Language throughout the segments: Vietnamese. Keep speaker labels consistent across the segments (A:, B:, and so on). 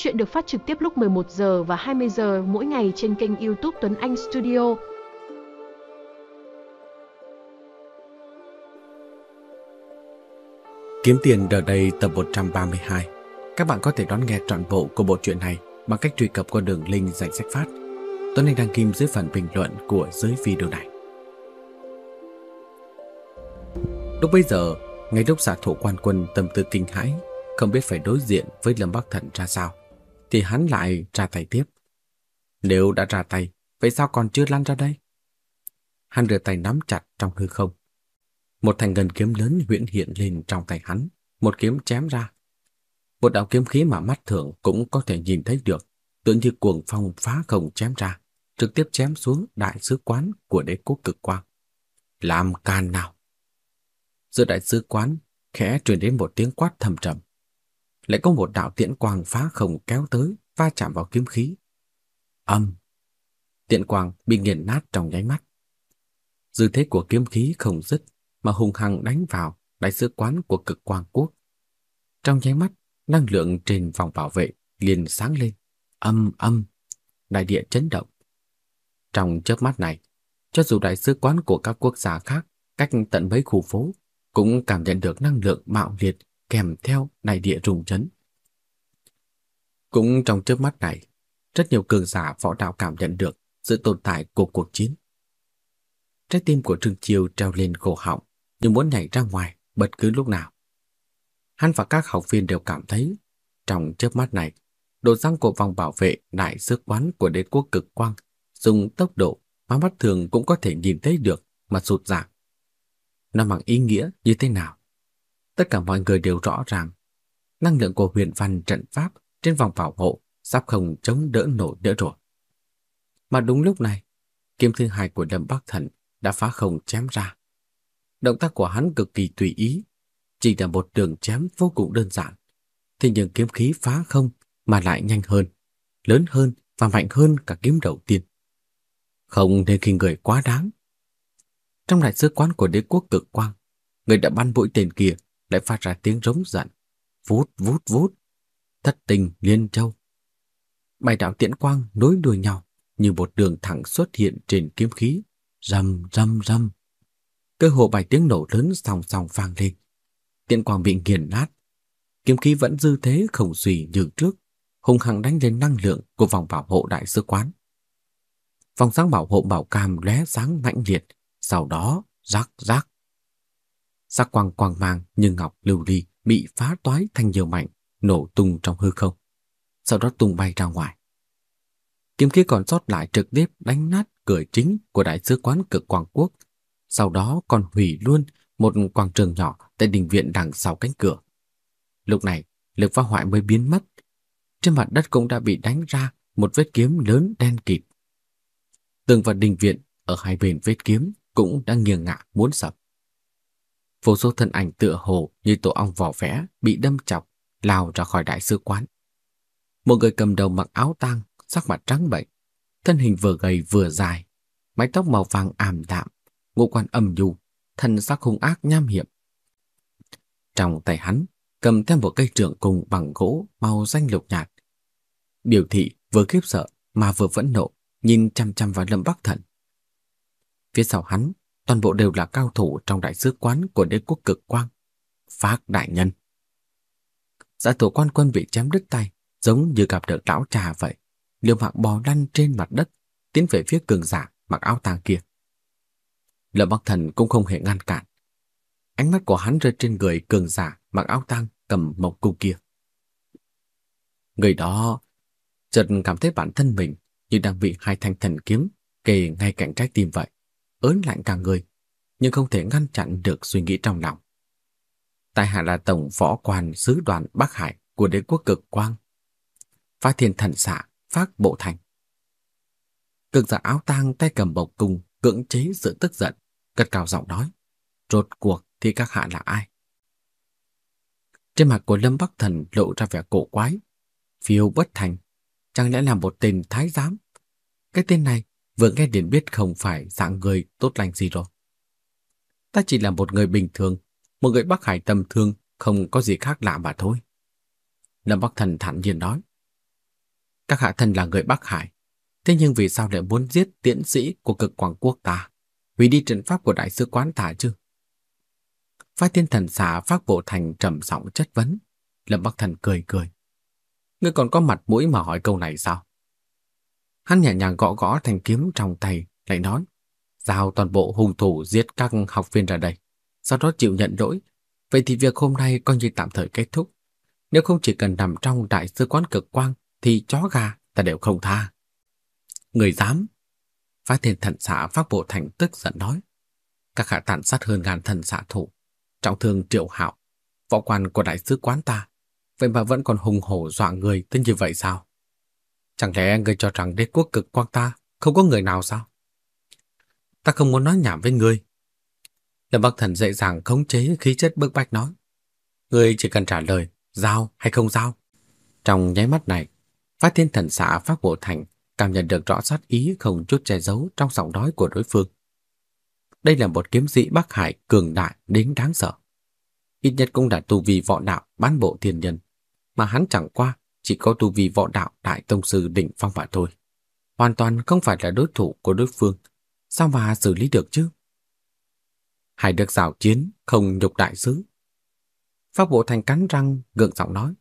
A: Chuyện được phát trực tiếp lúc 11 giờ và 20 giờ mỗi ngày trên kênh YouTube Tuấn Anh Studio.
B: Kiếm tiền đợt đây tập 132. Các bạn có thể đón nghe trọn bộ của bộ truyện này bằng cách truy cập qua đường link danh sách phát. Tuấn Anh đăng kim dưới phần bình luận của dưới video này. Lúc bây giờ, ngay lúc giả thủ quan quân tâm tư kinh hãi, không biết phải đối diện với Lâm Bắc Thần ra sao, thì hắn lại ra tay tiếp. Nếu đã ra tay, vậy sao còn chưa lăn ra đây? Hắn đưa tay nắm chặt trong hư không. Một thanh ngân kiếm lớn huyễn hiện lên trong tay hắn, một kiếm chém ra. Một đạo kiếm khí mà mắt thường cũng có thể nhìn thấy được, tựa như cuồng phong phá không chém ra, trực tiếp chém xuống đại sứ quán của đế quốc cực quang. Làm can nào! Giữa đại sứ quán, khẽ truyền đến một tiếng quát thầm trầm. Lại có một đạo tiễn quang phá không kéo tới, va chạm vào kiếm khí. Âm! Tiễn quang bị nghiền nát trong nháy mắt. Dư thế của kiếm khí không dứt, mà hùng hăng đánh vào đại sứ quán của cực quang quốc. Trong nháy mắt, năng lượng trên vòng bảo vệ liền sáng lên, âm âm, đại địa chấn động. Trong chớp mắt này, cho dù đại sứ quán của các quốc gia khác cách tận mấy khu phố cũng cảm nhận được năng lượng mạo liệt kèm theo đại địa rùng chấn. Cũng trong chớp mắt này, rất nhiều cường giả võ đạo cảm nhận được sự tồn tại của cuộc chiến. Trái tim của Trương Chiêu treo lên cổ họng, nhưng muốn nhảy ra ngoài bất cứ lúc nào. Hắn và các học viên đều cảm thấy, trong chớp mắt này, độ răng của vòng bảo vệ đại sứ quán của đế quốc cực quang dùng tốc độ mà mắt thường cũng có thể nhìn thấy được mà sụt giảm. Nó mang ý nghĩa như thế nào? Tất cả mọi người đều rõ ràng. Năng lượng của huyền văn trận pháp trên vòng bảo hộ sắp không chống đỡ nổi nữa rồi. Mà đúng lúc này, kiếm thứ hai của Lâm Bắc Thần đã phá không chém ra. Động tác của hắn cực kỳ tùy ý, chỉ là một đường chém vô cùng đơn giản. Thế nhưng kiếm khí phá không mà lại nhanh hơn, lớn hơn và mạnh hơn cả kiếm đầu tiên. Không nên khi người quá đáng. Trong đại sứ quán của đế quốc cực quang, người đã bắn mũi tên kia lại phát ra tiếng rống giận. Vút vút vút. Thất tình liên châu. Bài đạo tiễn quang nối đuôi nhau như một đường thẳng xuất hiện trên kiếm khí. Rầm rầm rầm. Cơ hồ bài tiếng nổ lớn song song vang lên. Tiễn quang bị nghiền nát. Kiếm khí vẫn dư thế không suy như trước, hung hăng đánh lên năng lượng của vòng bảo hộ đại sứ quán. Vòng sáng bảo hộ bảo cam lóe sáng mạnh liệt, sau đó rắc rắc. Sắc quang quang mang như ngọc lưu ly bị phá toái thành nhiều mảnh, nổ tung trong hư không. Sau đó tung bay ra ngoài. Kiếm khí còn sót lại trực tiếp đánh nát cửa chính của đại sứ quán cực quang quốc. Sau đó còn hủy luôn một quảng trường nhỏ tại đình viện đằng sau cánh cửa. Lúc này, lực phá hoại mới biến mất. Trên mặt đất cũng đã bị đánh ra một vết kiếm lớn đen kịt. Tường và đình viện ở hai bên vết kiếm cũng đang nghiêng ngả muốn sập. Vô số thân ảnh tựa hồ như tổ ong vỏ vẽ bị đâm chọc, lao ra khỏi đại sứ quán. Một người cầm đầu mặc áo tang, sắc mặt trắng bệnh thân hình vừa gầy vừa dài, mái tóc màu vàng ảm đạm, ngũ quan âm nhu, thân sắc hung ác nham hiểm. Trong tay hắn cầm theo một cây trượng cùng bằng gỗ màu xanh lục nhạt. Biểu thị vừa khiếp sợ mà vừa vẫn nộ, nhìn chăm chăm vào Lâm Bắc Thần. Phía sau hắn, toàn bộ đều là cao thủ trong đại sứ quán của đế quốc cực quang. Phác đại nhân. Giả thủ quan quân bị chém đứt tay, giống như gặp được lão trà vậy. Liêu mạng bò lăn trên mặt đất, tiến về phía cường giả mặc áo tàng kia. Lâm Bắc Thần cũng không hề ngăn cản. Ánh mắt của hắn rơi trên người cường giả mặc áo tang cầm mộc cung kia. Người đó chợt cảm thấy bản thân mình như đang bị hai thanh thần kiếm kề ngay cạnh trái tim vậy, ớn lạnh cả người, nhưng không thể ngăn chặn được suy nghĩ trong lòng. Tại hạ là tổng võ quan sứ đoàn Bắc Hải của đế quốc cực quang. Phá thiên thần xạ, phát bộ thành. Cực giả áo tang tay cầm bộc cung cưỡng chế sự tức giận, cất cao giọng nói. Rốt cuộc thì các hạ là ai? Trên mặt của Lâm Bắc Thần lộ ra vẻ cổ quái. Phiêu bất thành, chẳng lẽ là một tên thái giám? Cái tên này vừa nghe liền biết không phải dạng người tốt lành gì rồi. Ta chỉ là một người bình thường, một người Bắc Hải tầm thường, không có gì khác lạ mà thôi. Lâm Bắc Thần thản nhiên nói. Các hạ thần là người Bắc Hải, thế nhưng vì sao lại muốn giết tiễn sĩ của cực quảng quốc ta, hủy đi trận pháp của đại sứ quán ta chứ? Phái tiên thần xả phát bộ thành trầm giọng chất vấn. Lâm Bắc Thần cười cười. Ngươi còn có mặt mũi mà hỏi câu này sao? Hắn nhẹ nhàng gõ gõ thành kiếm trong tay, lại nói. Giao toàn bộ hung thủ giết các học viên ra đây. Sau đó chịu nhận lỗi. Vậy thì việc hôm nay coi như tạm thời kết thúc. Nếu không chỉ cần nằm trong đại sứ quán cực quang, thì chó gà ta đều không tha. Người dám. Phái thiên thần xã phát bộ thành tức giận nói. Các hạ tàn sát hơn ngàn thần xã thủ trọng thương triệu hạo, võ quan của đại sứ quán ta, vậy mà vẫn còn hùng hổ dọa người tới như vậy sao? Chẳng lẽ người cho rằng đế quốc cực quang ta không có người nào sao? Ta không muốn nói nhảm với ngươi. Lâm Bắc Thần dễ dàng khống chế khí chất bức bách nói. Ngươi chỉ cần trả lời, giao hay không giao. Trong nháy mắt này, phát thiên thần xã phát bộ thành cảm nhận được rõ sát ý không chút che giấu trong giọng nói của đối phương. Đây là một kiếm sĩ Bắc Hải cường đại đến đáng sợ. Ít nhất cũng đã tu vi võ đạo bán bộ thiên nhân, mà hắn chẳng qua chỉ có tu vi võ đạo đại tông sư đỉnh phong mà thôi. Hoàn toàn không phải là đối thủ của đối phương. Sao mà xử lý được chứ? Hải được giảo chiến, không nhục đại sứ. Pháp bộ thành cắn răng, gượng giọng nói.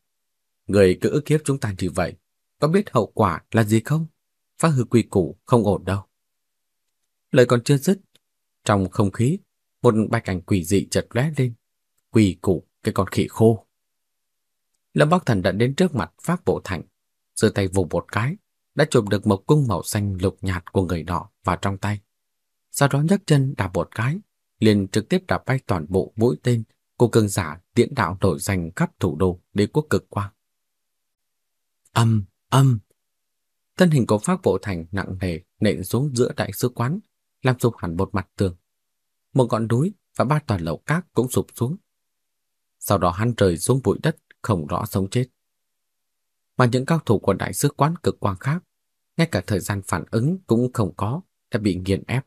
B: Người cứ ức hiếp chúng ta như vậy, có biết hậu quả là gì không? Phá hư quy củ không ổn đâu. Lời còn chưa dứt, trong không khí, một bạch ảnh quỷ dị chợt lóe lên. Quỷ củ, cái con khỉ khô. Lâm Bắc Thần đã đến trước mặt Pháp Bộ Thành, giơ tay vùng một cái, đã chụp được một cung màu xanh lục nhạt của người nọ vào trong tay. Sau đó nhấc chân đạp một cái, liền trực tiếp đạp bay toàn bộ mũi tên của cường giả tiễn đạo nổi danh khắp thủ đô đế quốc cực quang. Âm, âm. Thân hình của Pháp Bộ Thành nặng nề nện xuống giữa đại sứ quán, làm sụp hẳn một mặt tường. Một ngọn núi và ba tòa lầu cát cũng sụp xuống. Sau đó hắn rời xuống bụi đất không rõ sống chết. Mà những cao thủ của đại sứ quán cực quang khác, ngay cả thời gian phản ứng cũng không có, đã bị nghiền ép.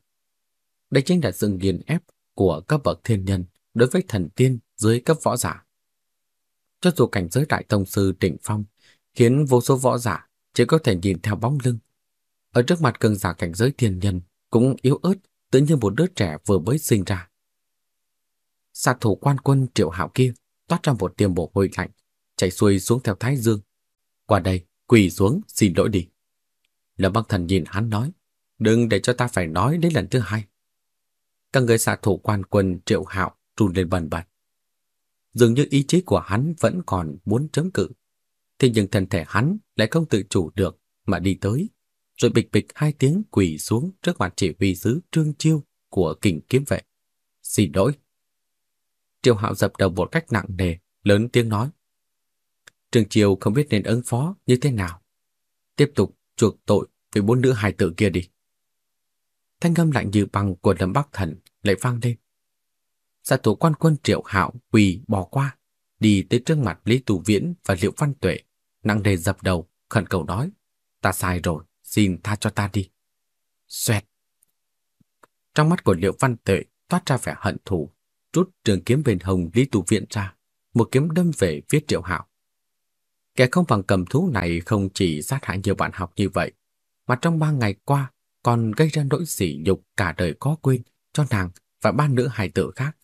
B: Đây chính là sự nghiền ép của các bậc thiên nhân đối với thần tiên dưới cấp võ giả. Cho dù cảnh giới đại tông sư đỉnh phong khiến vô số võ giả chỉ có thể nhìn theo bóng lưng. Ở trước mặt cường giả cảnh giới thiên nhân cũng yếu ớt tự như một đứa trẻ vừa mới sinh ra. Sát thủ quan quân triệu hạo kia toát ra một tiềm bộ hôi lạnh, chạy xuôi xuống theo thái dương. Qua đây, quỳ xuống xin lỗi đi. Lâm Bắc Thần nhìn hắn nói, đừng để cho ta phải nói đến lần thứ hai. Các người xạ thủ quan quân triệu hạo trùn lên bần bật. Dường như ý chí của hắn vẫn còn muốn chống cự. Thế nhưng thân thể hắn lại không tự chủ được mà đi tới rồi bịch bịch hai tiếng quỳ xuống trước mặt chỉ huy sứ Trương Chiêu của kình kiếm vệ. Xin lỗi. triệu Hạo dập đầu một cách nặng nề, lớn tiếng nói. Trương Chiêu không biết nên ứng phó như thế nào. Tiếp tục chuộc tội với bốn nữ hài tử kia đi. Thanh âm lạnh như băng của Lâm Bắc Thần lại vang lên. Giả thủ quan quân Triệu Hạo quỳ bỏ qua, đi tới trước mặt Lý Tù Viễn và Liệu Văn Tuệ, nặng nề dập đầu, khẩn cầu nói. Ta sai rồi. Xin tha cho ta đi. Xoẹt. Trong mắt của Liệu Văn Tuệ toát ra vẻ hận thù, rút trường kiếm bên hồng Lý tù Viện ra, một kiếm đâm về phía Triệu Hạo. Kẻ không bằng cầm thú này không chỉ sát hại nhiều bạn học như vậy, mà trong ba ngày qua còn gây ra nỗi sỉ nhục cả đời có quên cho nàng và ba nữ hài tử khác.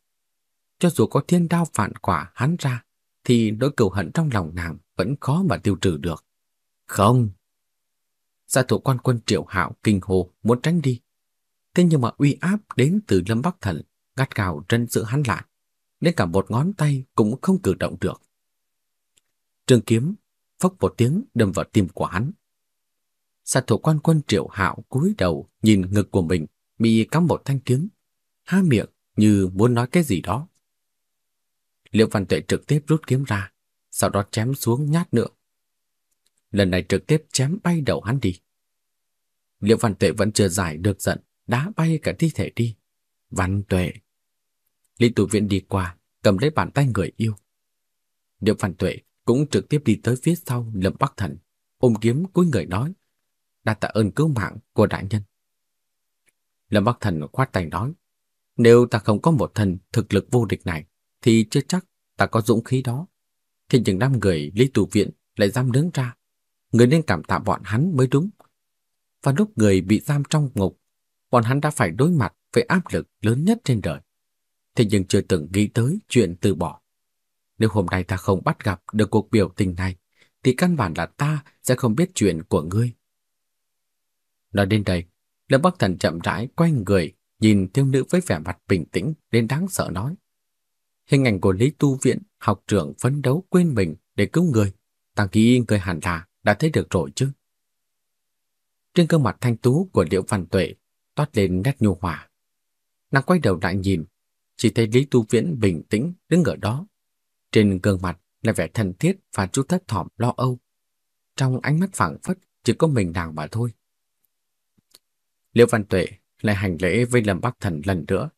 B: Cho dù có thiên đao phản quả hắn ra, thì nỗi cừu hận trong lòng nàng vẫn khó mà tiêu trừ được. Không, Gia thủ quan quân triệu hạo kinh hồ muốn tránh đi. Thế nhưng mà uy áp đến từ Lâm Bắc Thần gắt gào trân giữ hắn lại, đến cả một ngón tay cũng không cử động được. Trường kiếm phốc một tiếng đâm vào tim của hắn. Sát thủ quan quân triệu hạo cúi đầu nhìn ngực của mình bị cắm một thanh kiếm, há miệng như muốn nói cái gì đó. Liệu văn tuệ trực tiếp rút kiếm ra, sau đó chém xuống nhát nữa lần này trực tiếp chém bay đầu hắn đi. Liệu Văn Tuệ vẫn chưa giải được giận, đá bay cả thi thể đi. Văn Tuệ. Lý Tù Viện đi qua, cầm lấy bàn tay người yêu. Liệu Văn Tuệ cũng trực tiếp đi tới phía sau Lâm Bắc Thần, ôm kiếm cúi người nói, đã tạ ơn cứu mạng của đại nhân. Lâm Bắc Thần khoát tay nói, nếu ta không có một thần thực lực vô địch này, thì chưa chắc ta có dũng khí đó. Thì những năm người Lý Tù Viện lại giam đứng ra người nên cảm tạ bọn hắn mới đúng. Và lúc người bị giam trong ngục, bọn hắn đã phải đối mặt với áp lực lớn nhất trên đời. Thế nhưng chưa từng nghĩ tới chuyện từ bỏ. Nếu hôm nay ta không bắt gặp được cuộc biểu tình này, thì căn bản là ta sẽ không biết chuyện của ngươi. Nói đến đây, Lâm Bắc Thần chậm rãi quay người, nhìn thiếu nữ với vẻ mặt bình tĩnh đến đáng sợ nói. Hình ảnh của Lý Tu Viện, học trưởng phấn đấu quên mình để cứu người. Ta yên cười hẳn là đã thấy được rồi chứ. Trên gương mặt thanh tú của Liễu Văn Tuệ toát lên nét nhu hòa. Nàng quay đầu lại nhìn, chỉ thấy Lý Tu Viễn bình tĩnh đứng ở đó. Trên gương mặt là vẻ thân thiết và chút thất thỏm lo âu. Trong ánh mắt phảng phất chỉ có mình nàng mà thôi. Liễu Văn Tuệ lại hành lễ với Lâm Bắc Thần lần nữa,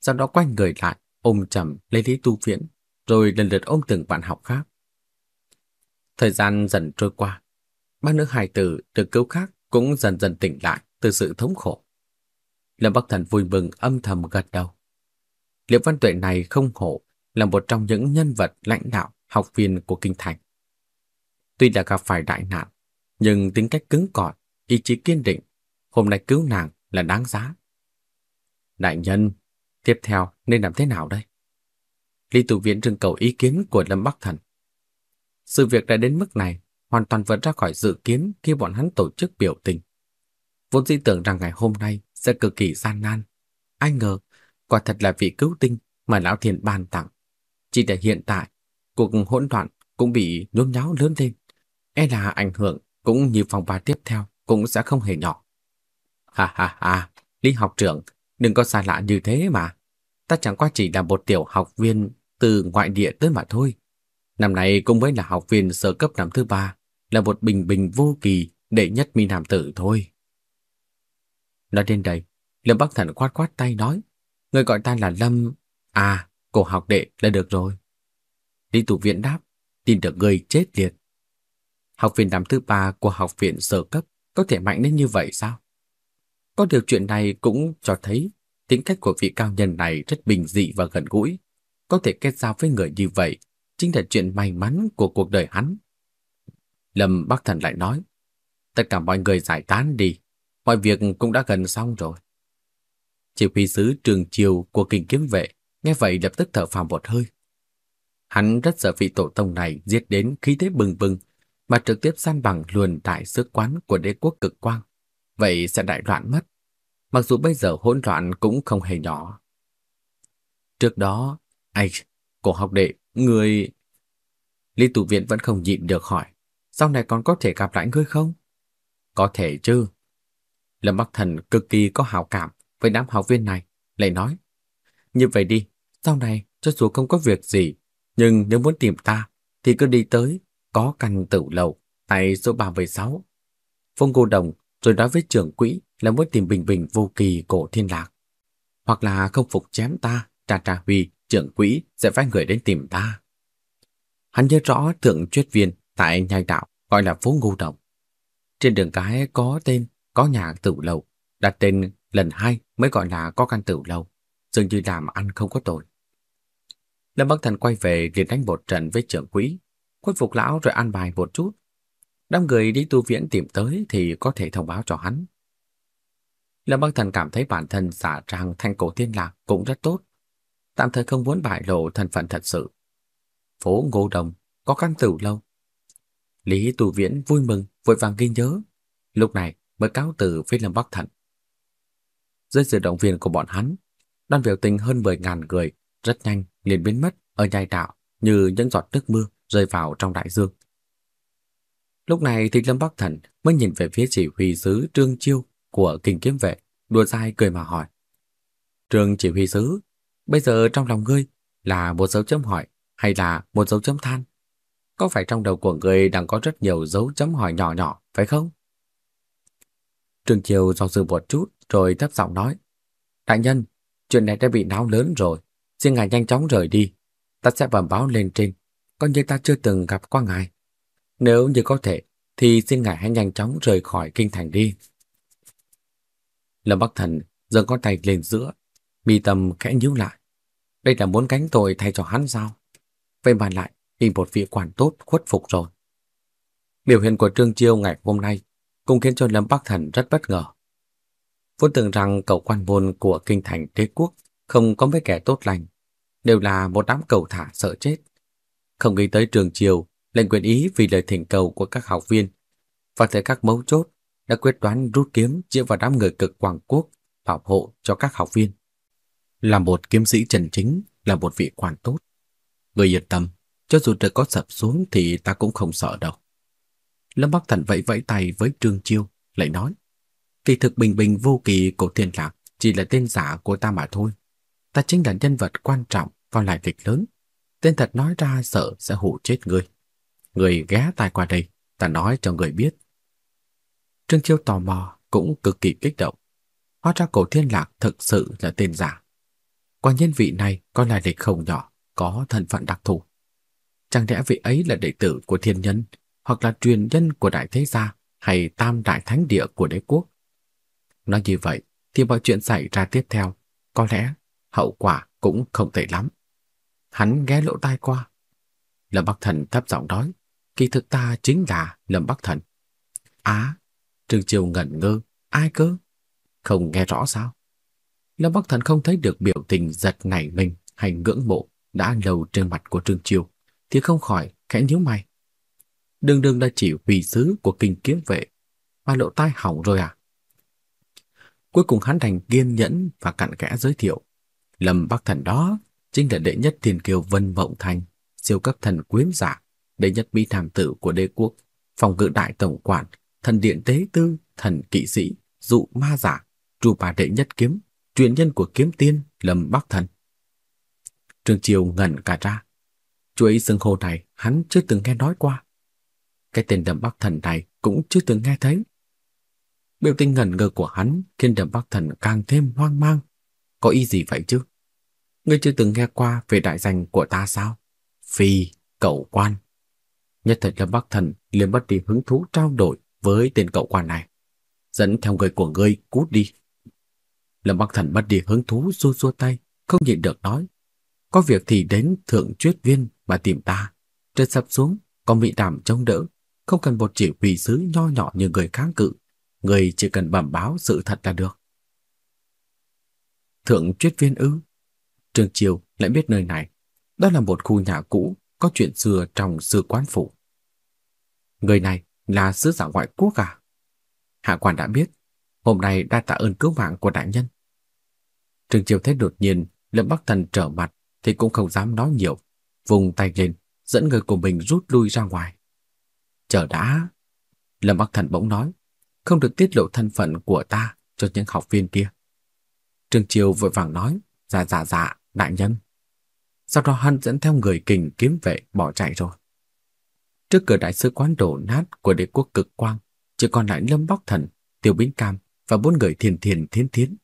B: sau đó quay người lại, ôm chầm lấy Lý Tu Viễn, rồi lần lượt ôm từng bạn học khác. Thời gian dần trôi qua, ba nữ hài tử được cứu khác cũng dần dần tỉnh lại từ sự thống khổ. Lâm Bắc Thần vui mừng âm thầm gật đầu. Liễu Văn Tuệ này không hổ là một trong những nhân vật lãnh đạo học viên của Kinh Thành. Tuy đã gặp phải đại nạn, nhưng tính cách cứng cỏi, ý chí kiên định, hôm nay cứu nàng là đáng giá. Đại nhân, tiếp theo nên làm thế nào đây? Lý Tụ Viễn trưng cầu ý kiến của Lâm Bắc Thần. Sự việc đã đến mức này, hoàn toàn vượt ra khỏi dự kiến khi bọn hắn tổ chức biểu tình. Vốn dĩ tưởng rằng ngày hôm nay sẽ cực kỳ gian nan. Ai ngờ, quả thật là vị cứu tinh mà Lão Thiền ban tặng. Chỉ để hiện tại, cuộc hỗn loạn cũng bị nhốn nháo lớn lên. E là ảnh hưởng cũng như phòng ba tiếp theo cũng sẽ không hề nhỏ. Ha ha ha, Lý học trưởng, đừng có xa lạ như thế mà. Ta chẳng qua chỉ là một tiểu học viên từ ngoại địa tới mà thôi. Năm nay cũng mới là học viên sơ cấp năm thứ ba, là một bình bình vô kỳ đệ nhất mi nam tử thôi. Nói đến đây, Lâm Bắc Thần quát quát tay nói, người gọi ta là Lâm... À, cô học đệ là được rồi. Lý Tụ Viện đáp, tin được người chết liệt. Học viên năm thứ ba của học viện sở cấp có thể mạnh đến như vậy sao? Có điều chuyện này cũng cho thấy tính cách của vị cao nhân này rất bình dị và gần gũi. Có thể kết giao với người như vậy chính là chuyện may mắn của cuộc đời hắn. Lâm Bắc Thần lại nói, tất cả mọi người giải tán đi, mọi việc cũng đã gần xong rồi. Chỉ huy sứ trường chiều của kinh kiếm vệ nghe vậy lập tức thở phào một hơi. Hắn rất sợ vị tổ tông này giết đến khí thế bừng bừng mà trực tiếp san bằng luồn đại sứ quán của đế quốc cực quang. Vậy sẽ đại loạn mất. Mặc dù bây giờ hỗn loạn cũng không hề nhỏ. Trước đó, ai, cổ học đệ, người... Lý tù viện vẫn không nhịn được hỏi, sau này còn có thể gặp lại ngươi không? Có thể chứ. Lâm Bắc Thần cực kỳ có hào cảm với đám học viên này, lại nói. Như vậy đi, sau này cho dù không có việc gì, nhưng nếu muốn tìm ta thì cứ đi tới có căn tử lầu tại số 36. Phong Cô Đồng rồi nói với trưởng quỹ là muốn tìm bình bình vô kỳ cổ thiên lạc. Hoặc là không phục chém ta, Trà Trà Huy, trưởng quỹ sẽ phái người đến tìm ta. Hắn nhớ rõ thượng chuyết viên tại nhai đạo gọi là phố Ngô Đồng. Trên đường cái có tên, có nhà tử lầu, đặt tên lần hai mới gọi là có căn tử lầu, dường như làm ăn không có tội. Lâm Bắc Thần quay về liền đánh một trận với trưởng quỹ, khuất phục lão rồi ăn bài một chút. Đám người đi tu viễn tìm tới thì có thể thông báo cho hắn. Lâm Bắc Thần cảm thấy bản thân giả trang thanh cổ tiên lạc cũng rất tốt. Tạm thời không muốn bại lộ thân phận thật sự. Phố Ngô Đồng có căn tử lâu. Lý Tu Viễn vui mừng, vội vàng ghi nhớ. Lúc này mới cáo từ với Lâm Bắc Thần. Dưới sự động viên của bọn hắn, đoàn biểu tình hơn 10.000 người rất nhanh liền biến mất ở nhai đạo như những giọt nước mưa rơi vào trong đại dương. Lúc này thì Lâm Bắc Thần mới nhìn về phía chỉ huy sứ Trương Chiêu của kinh kiếm vệ, đùa dai cười mà hỏi. Trương chỉ huy sứ, bây giờ trong lòng ngươi là một dấu chấm hỏi hay là một dấu chấm than? Có phải trong đầu của ngươi đang có rất nhiều dấu chấm hỏi nhỏ nhỏ, phải không? Trương Chiêu do dự một chút rồi thấp giọng nói. Đại nhân, chuyện này đã bị náo lớn rồi. Xin ngài nhanh chóng rời đi. Ta sẽ bẩm báo lên trên. Coi như ta chưa từng gặp qua ngài. Nếu như có thể, thì xin ngài hãy nhanh chóng rời khỏi kinh thành đi. Lâm Bắc Thần giơ con tay lên giữa, mi tâm khẽ nhíu lại. Đây là muốn cánh tội thay cho hắn sao? Vậy mà lại bị một vị quản tốt khuất phục rồi. Biểu hiện của Trương Chiêu ngày hôm nay cũng khiến cho Lâm Bắc Thần rất bất ngờ. Vốn tưởng rằng cậu quan môn của kinh thành đế quốc không có mấy kẻ tốt lành, đều là một đám cầu thả sợ chết. Không nghĩ tới trường chiều lệnh quyền ý vì lời thỉnh cầu của các học viên và thời các mấu chốt đã quyết đoán rút kiếm chĩa vào đám người cực quảng quốc bảo hộ cho các học viên. Là một kiếm sĩ trần chính, là một vị quan tốt. Người yên tâm, cho dù trời có sập xuống thì ta cũng không sợ đâu. Lâm Bắc Thần vẫy vẫy tay với Trương Chiêu, lại nói. Kỳ thực bình bình vô kỳ của thiên lạc chỉ là tên giả của ta mà thôi. Ta chính là nhân vật quan trọng vào lại việc lớn. Tên thật nói ra sợ sẽ hủ chết người. Người ghé tai qua đây, ta nói cho người biết. Trương Chiêu tò mò, cũng cực kỳ kích động. Hóa ra cổ thiên lạc thực sự là tên giả. Quả nhân vị này có lai lịch không nhỏ, có thân phận đặc thù. Chẳng lẽ vị ấy là đệ tử của thiên nhân, hoặc là truyền nhân của đại thế gia, hay tam đại thánh địa của đế quốc? Nói như vậy, thì mọi chuyện xảy ra tiếp theo, có lẽ hậu quả cũng không tệ lắm. Hắn ghé lỗ tai qua. Lâm Bắc Thần thấp giọng nói, kỳ thực ta chính là Lâm Bắc Thần. Á, Trương Triều ngẩn ngơ, ai cơ? Không nghe rõ sao? Lâm Bắc Thần không thấy được biểu tình giật nảy mình hay ngưỡng mộ đã lâu trên mặt của Trương Triều, thì không khỏi khẽ nhíu mày. Đương đương đã chỉ vì sứ của kinh kiếm vệ, mà lộ tai hỏng rồi à? Cuối cùng hắn thành kiên nhẫn và cặn kẽ giới thiệu. Lâm Bắc Thần đó chính là đệ nhất thiên kiều Vân Vọng Thành, siêu cấp thần quyến giả, đệ nhất mỹ tham tử của đế quốc, phòng ngự đại tổng quản, thần điện tế tư, thần kỵ sĩ, dụ ma giả, trụ bà đệ nhất kiếm, truyền nhân của kiếm tiên Lâm Bắc Thần. Trương Triều ngẩn cả ra. Chuỗi xưng hô này hắn chưa từng nghe nói qua. Cái tên Lâm Bắc Thần này cũng chưa từng nghe thấy. Biểu tình ngẩn ngơ của hắn khiến Lâm Bắc Thần càng thêm hoang mang. Có ý gì vậy chứ? Ngươi chưa từng nghe qua về đại danh của ta sao? Phi, cậu quan. Nhất thời Lâm Bắc Thần liền bắt đi hứng thú trao đổi với tên cậu quan này. Dẫn theo người của ngươi cút đi. Lâm Bắc Thần bắt đi hứng thú xua xua tay, không nhịn được nói. Có việc thì đến thượng truyết viên mà tìm ta. Trên sập xuống, có vị đảm chống đỡ. Không cần một chỉ huy sứ nho nhỏ như người kháng cự. Người chỉ cần bẩm báo sự thật là được. Thượng Triết viên ư? Trương chiêu lại biết nơi này. Đó là một khu nhà cũ có chuyện xưa trong sư quán phủ. Người này là sứ giả ngoại quốc à? Hạ quan đã biết, hôm nay đã tạ ơn cứu mạng của đại nhân. Trương chiêu thấy đột nhiên Lâm Bắc Thần trở mặt thì cũng không dám nói nhiều, vùng tay lên, dẫn người của mình rút lui ra ngoài. Chờ đã. Lâm Bắc Thần bỗng nói, không được tiết lộ thân phận của ta cho những học viên kia. Trương Chiêu vội vàng nói, dạ dạ dạ, đại nhân. Sau đó hắn dẫn theo người kình kiếm vệ bỏ chạy rồi. Trước cửa đại sứ quán đổ nát của đế quốc cực quang, chỉ còn lại Lâm bóc Thần, Tiêu Bính Cam và bốn người thiền thiền thiến thiến.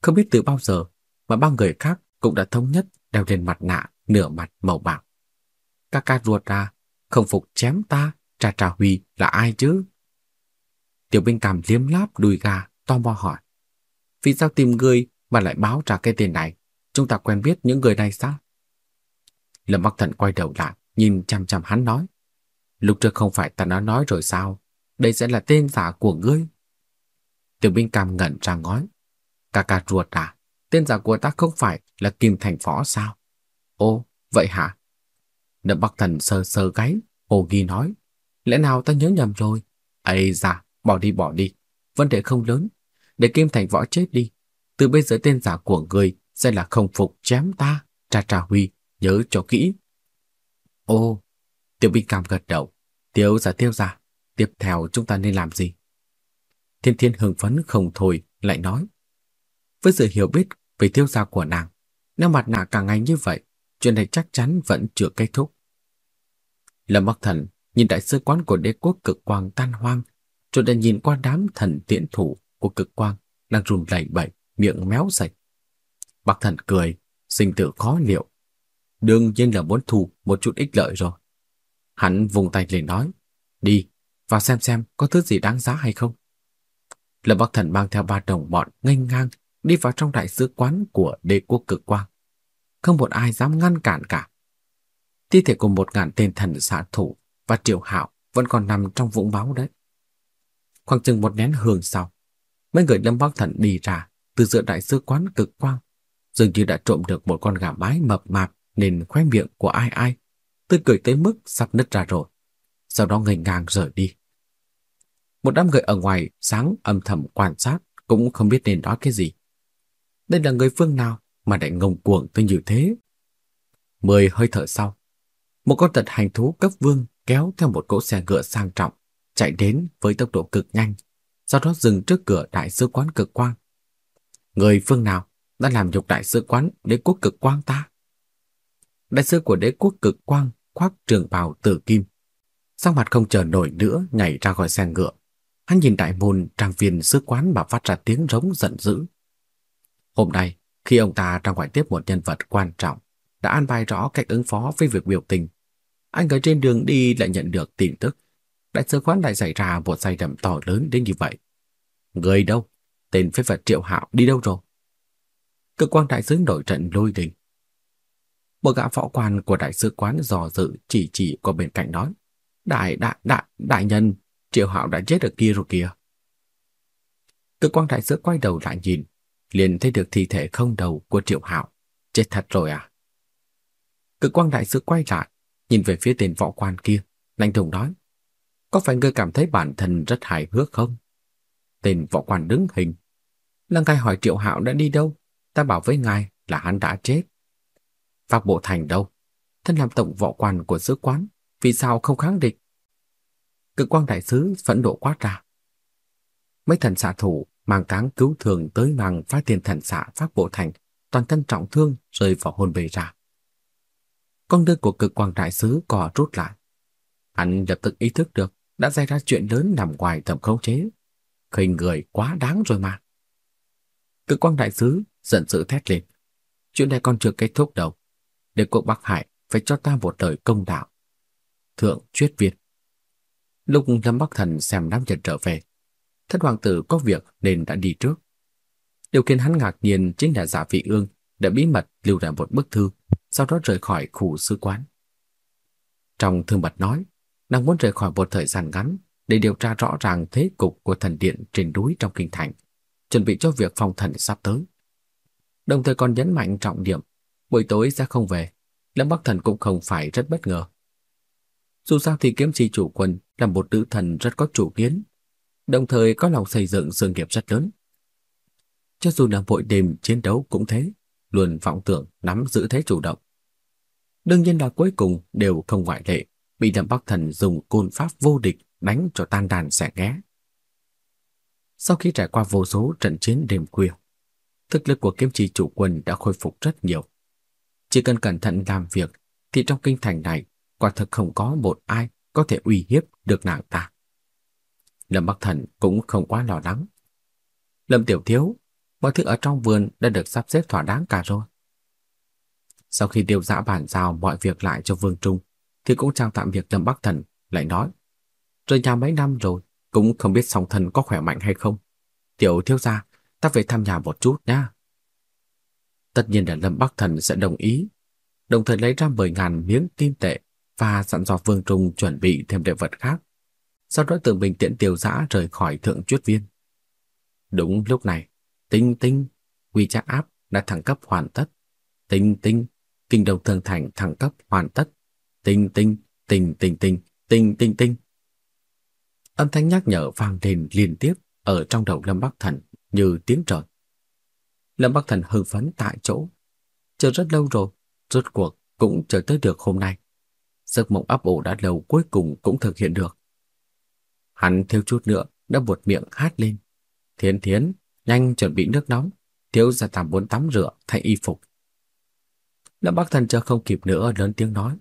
B: Không biết từ bao giờ mà ba người khác cũng đã thống nhất đeo lên mặt nạ nửa mặt màu bạc. Các ca ruột ra, không phục chém ta, trà trà huy là ai chứ? Tiểu binh cảm liếm láp đùi gà, to mò hỏi. Vì sao tìm người mà lại báo ra cái tên này? Chúng ta quen biết những người này sao? Lâm Bắc Thần quay đầu lại, nhìn chăm chăm hắn nói. Lúc trước không phải ta đã nói rồi sao? Đây sẽ là tên giả của ngươi. Tiểu binh cam ngẩn ra ngói. Cà cà ruột à? Tên giả của ta không phải là Kim Thành Phó sao? Ô, vậy hả? Lâm Bắc Thần sờ sờ gáy, hồ ghi nói. Lẽ nào ta nhớ nhầm rồi? Ây da, bỏ đi bỏ đi. Vấn đề không lớn. Để Kim Thành Võ chết đi. Từ bây giờ tên giả của người sẽ là không phục chém ta. Trà trà huy, nhớ cho kỹ. Ô, tiểu binh cam gật đầu. Tiêu giả tiêu giả, tiếp theo chúng ta nên làm gì? Thiên thiên hưng phấn không thôi, lại nói. Với sự hiểu biết về tiêu gia của nàng, nếu mặt nạ càng ngày như vậy, chuyện này chắc chắn vẫn chưa kết thúc. Lâm Bắc Thần nhìn đại sứ quán của đế quốc cực quang tan hoang, rồi đã nhìn qua đám thần tiễn thủ của cực quang đang run lẩy bẩy, miệng méo sạch. Bắc Thần cười, sinh tử khó liệu. Đương nhiên là muốn thu một chút ích lợi rồi. Hắn vùng tay lên nói, đi, và xem xem có thứ gì đáng giá hay không. Lâm Bắc Thần mang theo ba đồng bọn nghênh ngang đi vào trong đại sứ quán của đế quốc cực quang. Không một ai dám ngăn cản cả. Thi thể của một ngàn tên thần xạ thủ và triệu hạo vẫn còn nằm trong vũng máu đấy. Khoảng chừng một nén hương sau, mấy người Lâm Bắc Thần đi ra từ giữa đại sứ quán cực quang, dường như đã trộm được một con gà mái mập mạp nên khoe miệng của ai ai, tươi cười tới mức sắp nứt ra rồi. Sau đó ngây ngang rời đi. Một đám người ở ngoài sáng âm thầm quan sát cũng không biết nên nói cái gì. Đây là người phương nào mà lại ngông cuồng tới như thế? Mười hơi thở sau, một con tật hành thú cấp vương kéo theo một cỗ xe ngựa sang trọng, chạy đến với tốc độ cực nhanh, sau đó dừng trước cửa đại sứ quán cực quang. Người phương nào đã làm nhục đại sứ quán đế quốc cực quang ta? Đại sứ của đế quốc cực quang khoác trường bào tử kim, sắc mặt không chờ nổi nữa nhảy ra khỏi xe ngựa. Hắn nhìn đại môn trang viên sứ quán mà phát ra tiếng rống giận dữ. Hôm nay, khi ông ta ra ngoài tiếp một nhân vật quan trọng, đã an bài rõ cách ứng phó với việc biểu tình. Anh ở trên đường đi lại nhận được tin tức. Đại sứ quán lại xảy ra một sai lầm to lớn đến như vậy. Người đâu? Tên phế vật triệu hạo đi đâu rồi? Cơ quan đại sứ nổi trận lôi đình. Một gã võ quan của đại sứ quán dò dự chỉ chỉ qua bên cạnh nói. Đại, đại, đại, đại nhân, triệu hạo đã chết ở kia rồi kìa. Cơ quan đại sứ quay đầu lại nhìn, liền thấy được thi thể không đầu của triệu hạo. Chết thật rồi à? Cơ quan đại sứ quay lại, nhìn về phía tên võ quan kia, lạnh lùng nói: "Có phải ngươi cảm thấy bản thân rất hài hước không?" Tên võ quan đứng hình. Lăng Cai hỏi Triệu Hạo đã đi đâu? Ta bảo với ngài là hắn đã chết. Phạc Bộ Thành đâu? Thân làm tổng võ quan của sứ quán, vì sao không kháng địch? Cực quang đại sứ phẫn nộ quát ra. Mấy thần xạ thủ mang cáng cứu thường tới mang phá tiền thần xạ Pháp Bộ Thành, toàn thân trọng thương rơi vào hôn bề ra. Con đường của cực quang đại sứ cò rút lại. Hắn lập tức ý thức được đã xảy ra chuyện lớn nằm ngoài tầm khống chế. Khinh người quá đáng rồi mà. Cực quang đại sứ giận dữ thét lên. Chuyện này còn chưa kết thúc đâu. Để cuộc Bắc Hải phải cho ta một lời công đạo. Thượng Chuyết Việt Lúc Lâm Bắc Thần xem đám nhật trở về, thất hoàng tử có việc nên đã đi trước. Điều khiến hắn ngạc nhiên chính là giả vị ương đã bí mật lưu lại một bức thư sau đó rời khỏi khu sứ quán. Trong thư mật nói, nàng muốn rời khỏi một thời gian ngắn để điều tra rõ ràng thế cục của thần điện trên núi trong kinh thành, chuẩn bị cho việc phong thần sắp tới. Đồng thời còn nhấn mạnh trọng điểm, buổi tối sẽ không về, Lâm Bắc Thần cũng không phải rất bất ngờ. Dù sao thì kiếm chi chủ quân là một nữ thần rất có chủ kiến, đồng thời có lòng xây dựng sự nghiệp rất lớn. Cho dù là vội đêm chiến đấu cũng thế, luôn vọng tưởng nắm giữ thế chủ động. Đương nhiên là cuối cùng đều không ngoại lệ, bị Lâm Bắc Thần dùng côn pháp vô địch đánh cho tan đàn xẻ nghé. Sau khi trải qua vô số trận chiến đêm khuya, thực lực của kiếm trì chủ quân đã khôi phục rất nhiều. Chỉ cần cẩn thận làm việc thì trong kinh thành này quả thực không có một ai có thể uy hiếp được nàng ta. Lâm Bắc Thần cũng không quá lo lắng. Lâm Tiểu Thiếu mọi thứ ở trong vườn đã được sắp xếp thỏa đáng cả rồi. Sau khi điều dã bản giao mọi việc lại cho Vương Trung, thì cũng chào tạm biệt Lâm Bắc Thần, lại nói: "Rời nhà mấy năm rồi, cũng không biết song thần có khỏe mạnh hay không. Tiểu thiếu gia, ta về thăm nhà một chút nha." Tất nhiên là Lâm Bắc Thần sẽ đồng ý, đồng thời lấy ra 10.000 miếng kim tệ và dặn dò Vương Trung chuẩn bị thêm đệ vật khác. Sau đó tự mình tiễn Tiểu Dã rời khỏi thượng chuyết viên. Đúng lúc này, Tinh tinh, quy trác áp đã thăng cấp hoàn tất. Tinh tinh, kinh đồng thường thành thăng cấp hoàn tất. Tinh tinh, tinh tinh tinh, tinh tinh tinh. Âm thanh nhắc nhở vang lên liên tiếp ở trong đầu Lâm Bắc Thần như tiếng trời. Lâm Bắc Thần hưng phấn tại chỗ. Chờ rất lâu rồi, rốt cuộc cũng chờ tới được hôm nay. Giấc mộng ấp ủ đã lâu cuối cùng cũng thực hiện được. Hắn thiếu chút nữa đã buột miệng hát lên. Thiến thiến, nhanh chuẩn bị nước nóng, thiếu gia tạm muốn tắm rửa thay y phục. Lâm Bắc Thần chờ không kịp nữa lớn tiếng nói.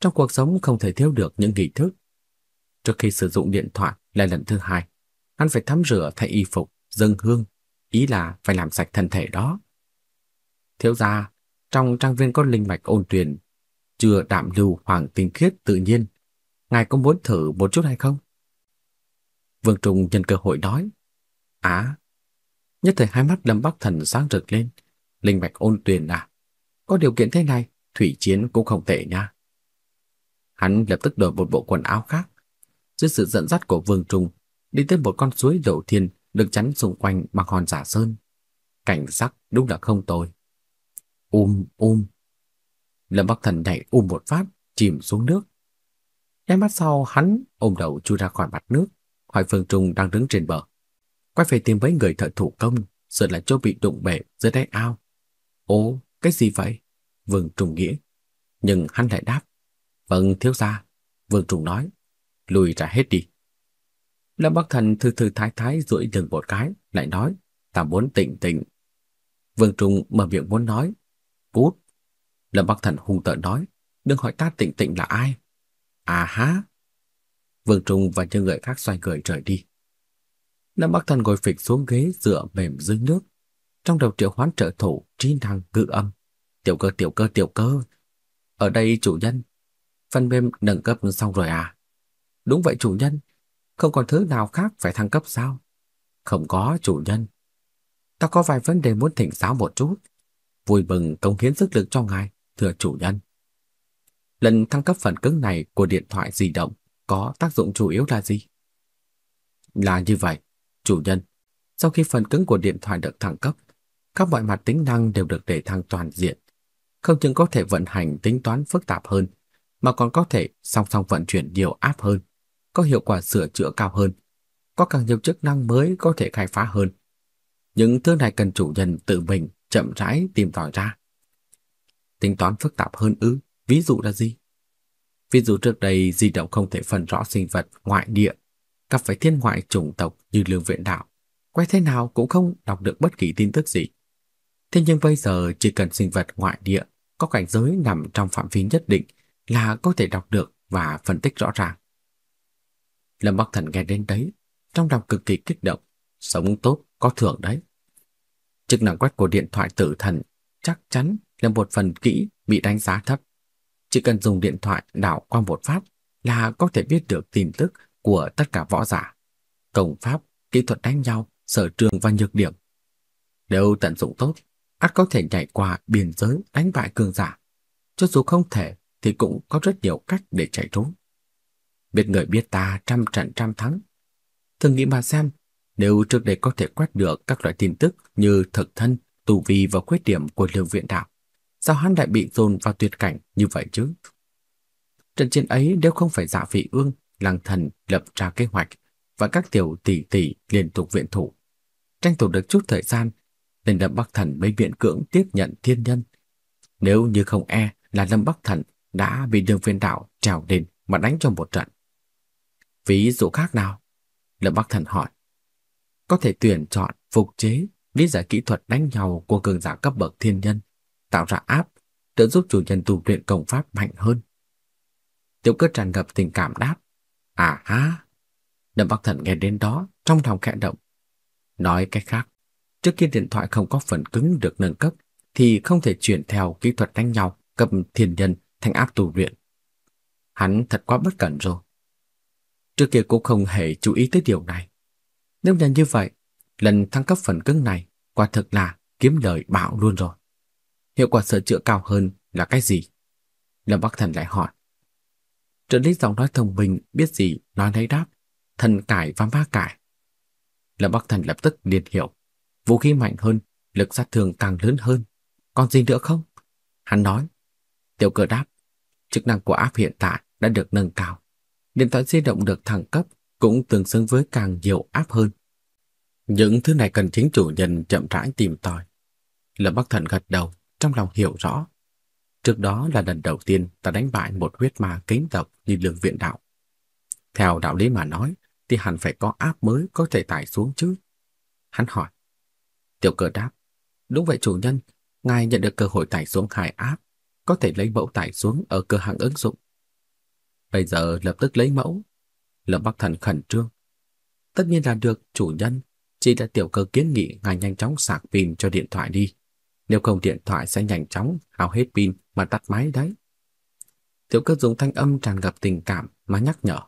B: Trong cuộc sống không thể thiếu được những nghi thức. Trước khi sử dụng điện thoại là lần thứ hai, hắn phải tắm rửa thay y phục, dâng hương, ý là phải làm sạch thân thể đó. Thiếu gia, trong trang viên có linh mạch ôn tuyền, chưa đạm lưu hoàng tinh khiết tự nhiên, ngài có muốn thử một chút hay không? Vương Trung nhân cơ hội nói, Á, Nhất thời hai mắt Lâm Bắc Thần sáng rực lên. Linh mạch ôn tuyền à? Có điều kiện thế này, thủy chiến cũng không tệ nha. Hắn lập tức đổi một bộ quần áo khác, dưới sự dẫn dắt của Vương Trung, đi tới một con suối lộ thiên được chắn xung quanh bằng hòn giả sơn. Cảnh sắc đúng là không tồi. Um um. Lâm Bắc Thần nhảy um một phát, chìm xuống nước. Ngay mắt sau hắn ôm đầu chui ra khỏi mặt nước, hỏi Phương Trung đang đứng trên bờ. Quay về tìm mấy người thợ thủ công, sợ là chỗ bị đụng bể dưới đáy ao. Ồ, cái gì vậy? Vương Trung nghĩ. Nhưng hắn lại đáp. Vâng, thiếu gia. Vương trùng nói. Lùi ra hết đi. Lâm Bắc Thần thư thư thái thái duỗi lưng một cái, lại nói. Ta muốn tỉnh tỉnh. Vương Trung mở miệng muốn nói. Cút. Lâm Bắc Thần hung tợn nói. Đừng hỏi ta tỉnh tỉnh là ai. À há. Vương Trung và những người khác xoay người rời đi. Lâm Bắc Thần ngồi phịch xuống ghế dựa mềm dưới nước. Trong đầu triệu hoán trợ thủ, trí năng cự âm. Tiểu cơ, tiểu cơ, tiểu cơ. Ở đây chủ nhân. Phần mềm nâng cấp xong rồi à? Đúng vậy chủ nhân. Không còn thứ nào khác phải thăng cấp sao? Không có chủ nhân. Ta có vài vấn đề muốn thỉnh giáo một chút. Vui mừng công hiến sức lực cho ngài, thưa chủ nhân. Lần thăng cấp phần cứng này của điện thoại di động có tác dụng chủ yếu là gì? Là như vậy, chủ nhân. Sau khi phần cứng của điện thoại được thăng cấp, các mọi mặt tính năng đều được để thăng toàn diện. Không chỉ có thể vận hành tính toán phức tạp hơn, mà còn có thể song song vận chuyển nhiều app hơn, có hiệu quả sửa chữa cao hơn, có càng nhiều chức năng mới có thể khai phá hơn. Những thứ này cần chủ nhân tự mình chậm rãi tìm tòi ra. Tính toán phức tạp hơn ư, ví dụ là gì? Ví dụ trước đây di động không thể phân rõ sinh vật ngoại địa, gặp phải thiên ngoại chủng tộc như lương viện đạo, quay thế nào cũng không đọc được bất kỳ tin tức gì. Thế nhưng bây giờ chỉ cần sinh vật ngoại địa có cảnh giới nằm trong phạm vi nhất định là có thể đọc được và phân tích rõ ràng. Lâm Bắc Thần nghe đến đấy, trong lòng cực kỳ kích động, sống tốt có thưởng đấy. Chức năng quét của điện thoại tử thần chắc chắn là một phần kỹ bị đánh giá thấp. Chỉ cần dùng điện thoại đảo qua một phát là có thể biết được tin tức của tất cả võ giả, công pháp, kỹ thuật đánh nhau, sở trường và nhược điểm. Nếu tận dụng tốt, ắt có thể nhảy qua biên giới đánh bại cường giả. Cho dù không thể thì cũng có rất nhiều cách để chạy trốn. Biết người biết ta trăm trận trăm thắng. Thử nghĩ mà xem, nếu trước đây có thể quét được các loại tin tức như thực thân, tù vi và khuyết điểm của lương viện đạo, sao hắn lại bị dồn vào tuyệt cảnh như vậy chứ? Trận chiến ấy nếu không phải dạ vị ương, lăng thần lập ra kế hoạch và các tiểu tỷ tỷ liên tục viện thủ, tranh thủ được chút thời gian nên Lâm Bắc Thần mới viện cưỡng tiếp nhận thiên nhân. Nếu như không e là Lâm Bắc Thần đã bị đường viên đạo trèo lên mà đánh cho một trận. Ví dụ khác nào? Lâm Bắc Thần hỏi. Có thể tuyển chọn, phục chế, lý giải kỹ thuật đánh nhau của cường giả cấp bậc thiên nhân, tạo ra áp, trợ giúp chủ nhân tu luyện công pháp mạnh hơn. Tiểu cơ tràn ngập tình cảm đáp. À ha! Lâm Bắc Thần nghe đến đó, trong lòng khẽ động. Nói cách khác, trước khi điện thoại không có phần cứng được nâng cấp, thì không thể chuyển theo kỹ thuật đánh nhau cấp thiên nhân thành áp tu luyện. Hắn thật quá bất cẩn rồi. Trước kia cũng không hề chú ý tới điều này. Nếu là như vậy, lần thăng cấp phần cứng này quả thực là kiếm lời bạo luôn rồi. Hiệu quả sửa chữa cao hơn là cái gì? Lâm Bắc Thần lại hỏi. Trợ lý giọng nói thông minh biết gì nói lấy đáp, thần cải và ma cải. Lâm Bắc Thần lập tức liền hiểu, vũ khí mạnh hơn, lực sát thương càng lớn hơn. Còn gì nữa không? Hắn nói. Tiểu Cờ đáp, chức năng của áp hiện tại đã được nâng cao. Điện thoại di động được thăng cấp cũng tương xứng với càng nhiều áp hơn. Những thứ này cần chính chủ nhân chậm rãi tìm tòi. Lâm Bắc Thần gật đầu, trong lòng hiểu rõ. Trước đó là lần đầu tiên ta đánh bại một huyết ma kính tộc như lương viện đạo. Theo đạo lý mà nói, thì hẳn phải có áp mới có thể tải xuống chứ. Hắn hỏi. Tiểu cơ đáp. Đúng vậy chủ nhân, ngài nhận được cơ hội tải xuống hai áp, có thể lấy mẫu tải xuống ở cửa hàng ứng dụng. Bây giờ lập tức lấy mẫu. Lâm Bắc Thần khẩn trương. Tất nhiên là được, chủ nhân. Chỉ là tiểu cơ kiến nghị ngài nhanh chóng sạc pin cho điện thoại đi. Nếu không điện thoại sẽ nhanh chóng hao hết pin mà tắt máy đấy. Tiểu cơ dùng thanh âm tràn ngập tình cảm mà nhắc nhở.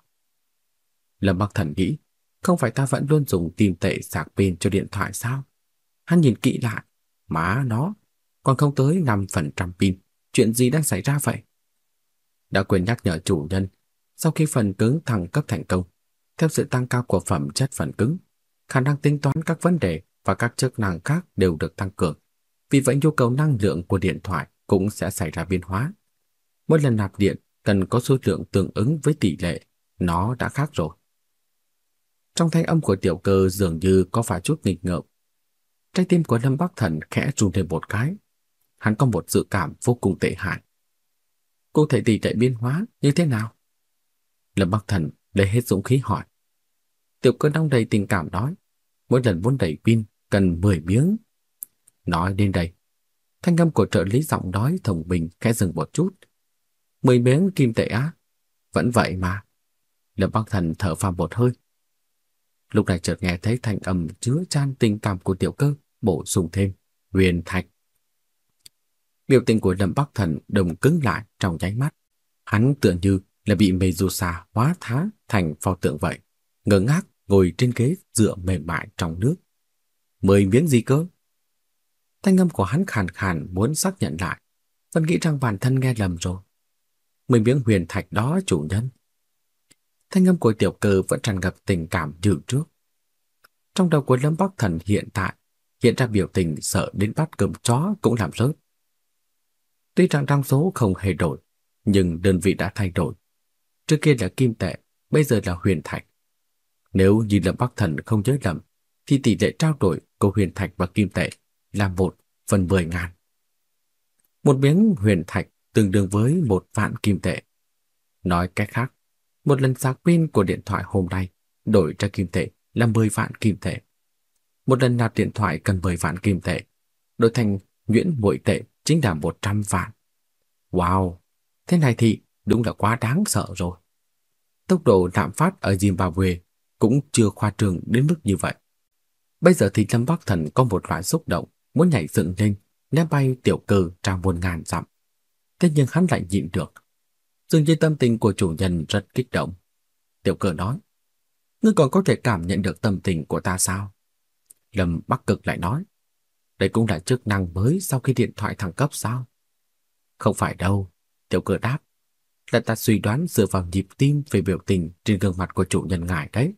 B: Lâm Bắc Thần nghĩ, không phải ta vẫn luôn dùng tìm tệ sạc pin cho điện thoại sao? Hắn nhìn kỹ lại, má nó, còn không tới 5% pin, chuyện gì đang xảy ra vậy? Đã quên nhắc nhở chủ nhân, sau khi phần cứng thăng cấp thành công, theo sự tăng cao của phẩm chất phần cứng, khả năng tính toán các vấn đề và các chức năng khác đều được tăng cường. Vì vậy nhu cầu năng lượng của điện thoại cũng sẽ xảy ra biến hóa. Mỗi lần nạp điện cần có số lượng tương ứng với tỷ lệ, nó đã khác rồi. Trong thanh âm của tiểu cơ dường như có phải chút nghịch ngợm. Trái tim của Lâm Bắc Thần khẽ run lên một cái. Hắn có một dự cảm vô cùng tệ hại. Cụ thể tỷ lệ biến hóa như thế nào? Lâm Bắc Thần lấy hết dũng khí hỏi. Tiểu cơ đong đầy tình cảm nói, mỗi lần muốn đẩy pin cần 10 miếng. Nói đến đây, thanh âm của trợ lý giọng nói thông minh khẽ dừng một chút. 10 miếng kim tệ á? Vẫn vậy mà. Lâm Bắc Thần thở phào một hơi. Lúc này chợt nghe thấy thanh âm chứa chan tình cảm của tiểu cơ, bổ sung thêm, huyền thạch. Biểu tình của Lâm Bắc Thần đồng cứng lại trong nháy mắt. Hắn tựa như là bị Medusa hóa thá thành pho tượng vậy, ngơ ngác ngồi trên ghế dựa mềm mại trong nước. Mười miếng gì cơ? Thanh âm của hắn khàn khàn muốn xác nhận lại, vẫn nghĩ rằng bản thân nghe lầm rồi. Mười miếng huyền thạch đó chủ nhân. Thanh âm của tiểu cơ vẫn tràn ngập tình cảm như trước. Trong đầu của Lâm Bắc Thần hiện tại hiện ra biểu tình sợ đến bát cơm chó cũng làm rớt. Tuy rằng trang số không hề đổi, nhưng đơn vị đã thay đổi. Trước kia là kim tệ, bây giờ là huyền thạch. Nếu như là Bắc Thần không giới lầm, thì tỷ lệ trao đổi của huyền thạch và kim tệ là một phần mười ngàn. Một miếng huyền thạch tương đương với một vạn kim tệ. Nói cách khác, một lần sạc pin của điện thoại hôm nay đổi ra kim tệ là 10 vạn kim tệ. Một lần nạp điện thoại cần 10 vạn kim tệ, đổi thành nhuyễn bội tệ chính là 100 vạn. Wow, thế này thì đúng là quá đáng sợ rồi. Tốc độ lạm phát ở Zimbabwe cũng chưa khoa trương đến mức như vậy. Bây giờ thì Lâm Bắc Thần có một loại xúc động, muốn nhảy dựng lên, ném bay tiểu cờ ra muôn ngàn dặm. Thế nhưng hắn lại nhịn được. Dường như tâm tình của chủ nhân rất kích động. Tiểu cờ nói, ngươi còn có thể cảm nhận được tâm tình của ta sao? Lâm Bắc Cực lại nói, đây cũng là chức năng mới sau khi điện thoại thăng cấp sao? Không phải đâu, tiểu cờ đáp, là ta suy đoán dựa vào nhịp tim về biểu tình trên gương mặt của chủ nhân ngài đấy.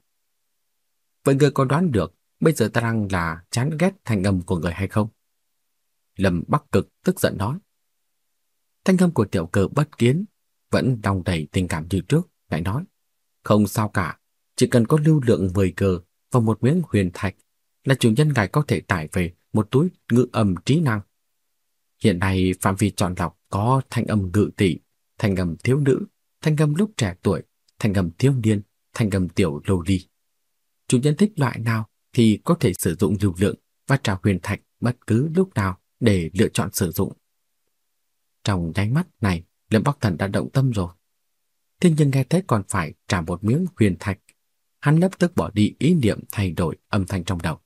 B: Vậy người có đoán được bây giờ ta đang là chán ghét thanh âm của người hay không? Lâm Bắc Cực tức giận nói. Thanh âm của tiểu cờ bất kiến vẫn đong đầy tình cảm như trước, lại nói. Không sao cả, chỉ cần có lưu lượng 10 cờ và một miếng huyền thạch là chủ nhân ngài có thể tải về một túi ngữ âm trí năng. Hiện nay phạm vi chọn lọc có thanh âm ngự tỷ, thanh âm thiếu nữ, thanh âm lúc trẻ tuổi, thanh âm thiếu niên, thanh âm tiểu lô ly. Chủ nhân thích loại nào thì có thể sử dụng lưu lượng và trả huyền thạch bất cứ lúc nào để lựa chọn sử dụng. Trong nháy mắt này, Lâm Bắc Thần đã động tâm rồi. Thế nhưng nghe thấy còn phải trả một miếng huyền thạch, hắn lập tức bỏ đi ý niệm thay đổi âm thanh trong đầu.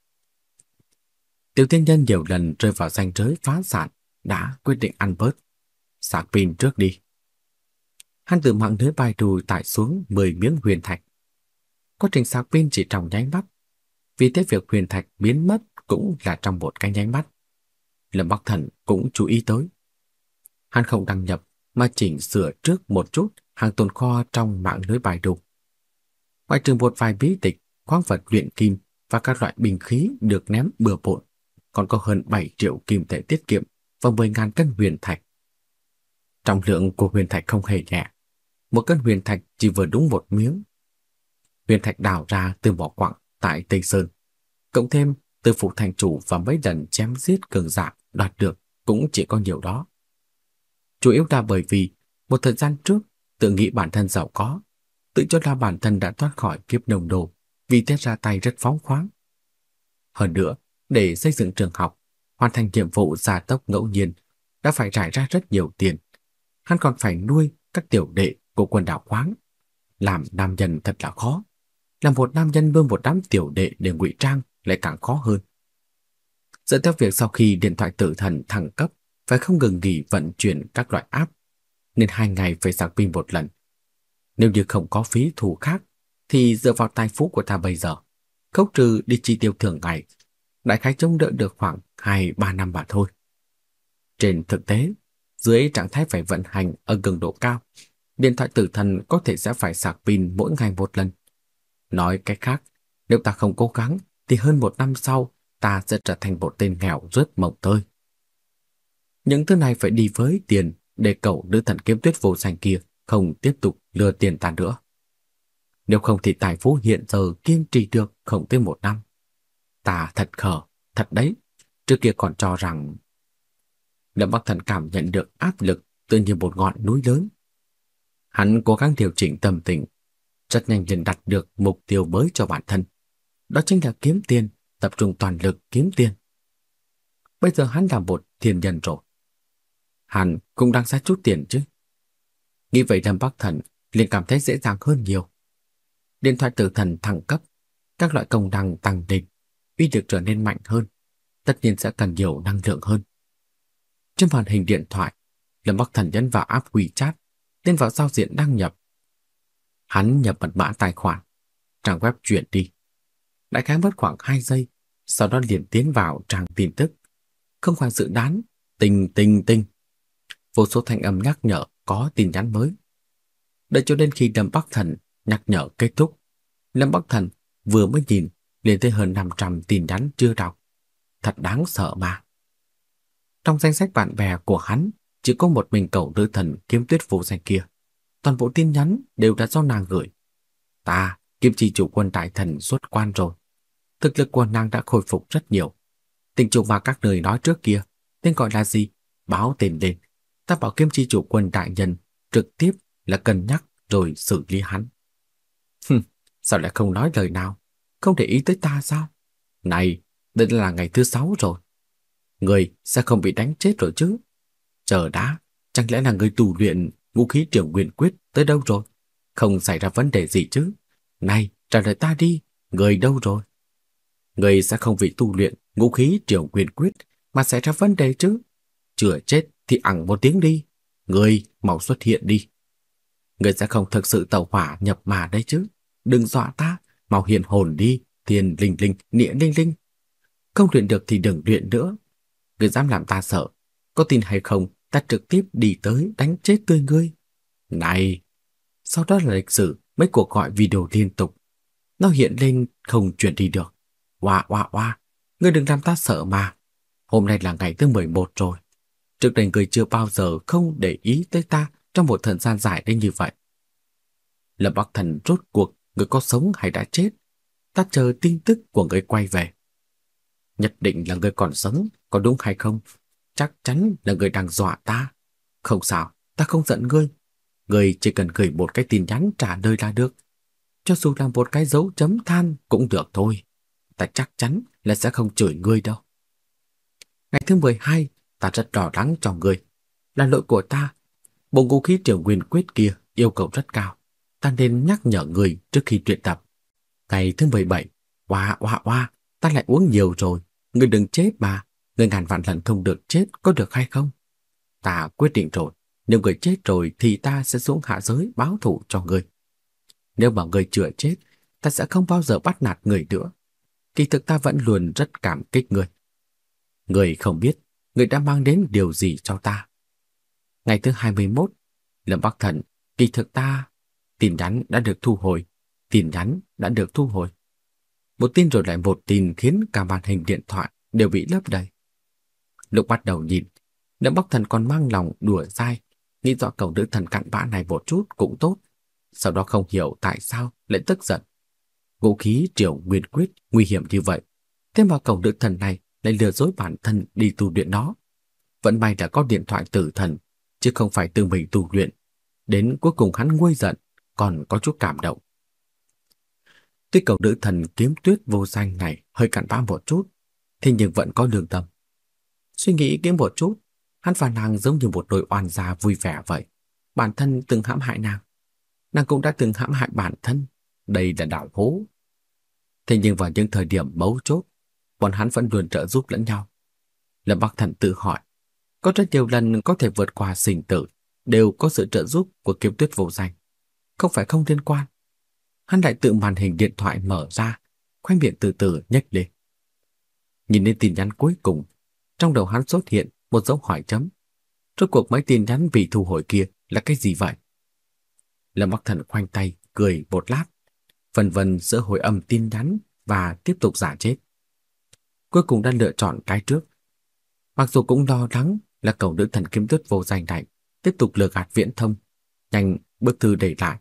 B: Tiểu tiên nhân nhiều lần rơi vào danh giới phá sản, đã quyết định ăn bớt. Sạc pin trước đi. Hắn từ mạng lưới bài đùi tải xuống 10 miếng huyền thạch. Quá trình sạc pin chỉ trong nháy mắt. Vì thế việc huyền thạch biến mất cũng là trong một cái nháy mắt. Lâm Bắc Thần cũng chú ý tới. Hắn không đăng nhập mà chỉnh sửa trước một chút hàng tồn kho trong mạng lưới bài đục. Ngoài trừ một vài bí tịch, khoáng vật luyện kim và các loại bình khí được ném bừa bộn, còn có hơn 7 triệu kim tệ tiết kiệm và 10.000 cân huyền thạch. Trọng lượng của huyền thạch không hề nhẹ. Một cân huyền thạch chỉ vừa đúng một miếng. Huyền thạch đào ra từ mỏ quặng tại Tây Sơn. Cộng thêm từ phủ thành chủ và mấy lần chém giết cường giả đoạt được cũng chỉ có nhiều đó. Chủ yếu là bởi vì một thời gian trước tự nghĩ bản thân giàu có, tự cho là bản thân đã thoát khỏi kiếp nồng đồ, vì thế ra tay rất phóng khoáng. Hơn nữa, để xây dựng trường học, hoàn thành nhiệm vụ gia tốc ngẫu nhiên, đã phải trải ra rất nhiều tiền. Hắn còn phải nuôi các tiểu đệ của quần đảo khoáng. Làm nam nhân thật là khó. Làm một nam nhân bơm một đám tiểu đệ để ngụy trang lại càng khó hơn. Dựa theo việc sau khi điện thoại tử thần thăng cấp phải không ngừng nghỉ vận chuyển các loại app, nên hai ngày phải sạc pin một lần. Nếu như không có phí thù khác, thì dựa vào tài phú của ta bây giờ, khấu trừ đi chi tiêu thường ngày, đại khái chống đỡ được khoảng 2-3 năm mà thôi. Trên thực tế, dưới trạng thái phải vận hành ở cường độ cao, điện thoại tử thần có thể sẽ phải sạc pin mỗi ngày một lần. Nói cách khác, nếu ta không cố gắng, thì hơn một năm sau, ta sẽ trở thành một tên nghèo rất mộng tơi. Những thứ này phải đi với tiền để cậu nữ thần kiếm tuyết vô danh kia không tiếp tục lừa tiền ta nữa. Nếu không thì tài phú hiện giờ kiên trì được không tới một năm. Ta thật khờ, thật đấy. Trước kia còn cho rằng... Lâm Bắc Thần cảm nhận được áp lực tự như một ngọn núi lớn. Hắn cố gắng điều chỉnh tâm tình, rất nhanh liền đặt được mục tiêu mới cho bản thân. Đó chính là kiếm tiền, tập trung toàn lực kiếm tiền. Bây giờ hắn là một thiên nhân rồi. Hắn cũng đang xa chút tiền chứ. Nghĩ vậy Lâm Bắc Thần liền cảm thấy dễ dàng hơn nhiều. Điện thoại tử thần thăng cấp, các loại công năng tăng địch uy lực trở nên mạnh hơn, tất nhiên sẽ cần nhiều năng lượng hơn. Trên màn hình điện thoại, Lâm Bắc Thần nhấn vào app WeChat, tiến vào giao diện đăng nhập. Hắn nhập mật mã tài khoản, trang web chuyển đi. Đại khái mất khoảng 2 giây, sau đó liền tiến vào trang tin tức. Không phải sự đán, tình tình tình. Vô số thanh âm nhắc nhở có tin nhắn mới. Đợi cho đến khi Lâm Bắc Thần nhắc nhở kết thúc, Lâm Bắc Thần vừa mới nhìn liền tới hơn 500 tin nhắn chưa đọc. Thật đáng sợ mà. Trong danh sách bạn bè của hắn, chỉ có một mình cậu nữ thần kiếm tuyết vô danh kia. Toàn bộ tin nhắn đều đã do nàng gửi. Ta, kiếm chi chủ quân đại thần xuất quan rồi. Thực lực của nàng đã khôi phục rất nhiều. Tình chủ mà các nơi nói trước kia, tên gọi là gì? Báo tên lên. Ta bảo kiếm chi chủ quân đại nhân trực tiếp là cân nhắc rồi xử lý hắn. Hừm, sao lại không nói lời nào? Không để ý tới ta sao? Này, đây là ngày thứ sáu rồi. Người sẽ không bị đánh chết rồi chứ? Chờ đã, chẳng lẽ là người tù luyện vũ khí trưởng quyền quyết tới đâu rồi? Không xảy ra vấn đề gì chứ? Này, trả lời ta đi, người đâu rồi? Người sẽ không bị tu luyện vũ khí trưởng quyền quyết mà xảy ra vấn đề chứ? Chưa chết thì ẳng một tiếng đi. Người mau xuất hiện đi. Người sẽ không thực sự tàu hỏa nhập mà đấy chứ. Đừng dọa ta, mau hiện hồn đi, tiền linh linh, nịa linh linh. Không luyện được thì đừng luyện nữa. Người dám làm ta sợ. Có tin hay không, ta trực tiếp đi tới đánh chết tươi ngươi. Này! Sau đó là lịch sử mấy cuộc gọi video liên tục. Nó hiện lên không chuyển đi được. Oa oa oa, ngươi đừng làm ta sợ mà. Hôm nay là ngày thứ 11 rồi. Trước đây người chưa bao giờ không để ý tới ta trong một thời gian dài đến như vậy. Lâm Bắc Thần rốt cuộc người có sống hay đã chết? Ta chờ tin tức của người quay về. Nhất định là người còn sống, có đúng hay không? Chắc chắn là người đang dọa ta. Không sao, ta không giận ngươi. Ngươi chỉ cần gửi một cái tin nhắn trả lời là được. Cho dù là một cái dấu chấm than cũng được thôi. Ta chắc chắn là sẽ không chửi ngươi đâu. Ngày thứ 12, ta rất đỏ lắng cho ngươi. Là lỗi của ta. Bộ vũ khí trưởng quyền quyết kia yêu cầu rất cao. Ta nên nhắc nhở người trước khi luyện tập. Ngày thứ 17, oa oa oa, ta lại uống nhiều rồi. người đừng chết mà. người ngàn vạn lần không được chết có được hay không? Ta quyết định rồi. Nếu người chết rồi thì ta sẽ xuống hạ giới báo thù cho người. Nếu mà người chưa chết, ta sẽ không bao giờ bắt nạt người nữa. Kỳ thực ta vẫn luôn rất cảm kích người. Người không biết, người đã mang đến điều gì cho ta. Ngày thứ 21, Lâm Bắc Thần, kỳ thực ta, tin nhắn đã được thu hồi, tin nhắn đã được thu hồi. Một tin rồi lại một tin khiến cả màn hình điện thoại đều bị lấp đầy. Lúc bắt đầu nhìn, Lâm Bắc Thần còn mang lòng đùa dai, nghĩ rõ cậu nữ thần cặn bã này một chút cũng tốt. Sau đó không hiểu tại sao lại tức giận. Vũ khí triều nguyên quyết nguy hiểm như vậy, thêm vào cậu nữ thần này lại lừa dối bản thân đi tu luyện nó. Vẫn may đã có điện thoại tử thần, chứ không phải tự mình tu luyện. Đến cuối cùng hắn nguôi giận, còn có chút cảm động. Tuy cầu nữ thần kiếm tuyết vô danh này hơi cặn bã một chút, thế nhưng vẫn có lương tâm. Suy nghĩ kiếm một chút, hắn và nàng giống như một đôi oan gia vui vẻ vậy. Bản thân từng hãm hại nàng. Nàng cũng đã từng hãm hại bản thân. Đây là đạo hố. Thế nhưng vào những thời điểm mấu chốt, bọn hắn vẫn luôn trợ giúp lẫn nhau. Lâm Bắc Thần tự hỏi, có rất nhiều lần có thể vượt qua sinh tử, đều có sự trợ giúp của kiếm tuyết vô danh. Không phải không liên quan. Hắn lại tự màn hình điện thoại mở ra, khoanh miệng từ từ nhếch lên. Nhìn lên tin nhắn cuối cùng, trong đầu hắn xuất hiện một dấu hỏi chấm. Rốt cuộc máy tin nhắn vì thu hồi kia là cái gì vậy? Lâm Bắc Thần khoanh tay, cười một lát. phần vần giữa hồi âm tin nhắn và tiếp tục giả chết. Cuối cùng đã lựa chọn cái trước. Mặc dù cũng lo lắng là cầu nữ thần kiếm tuyết vô danh này tiếp tục lừa gạt viễn thông, nhanh bức thư để lại.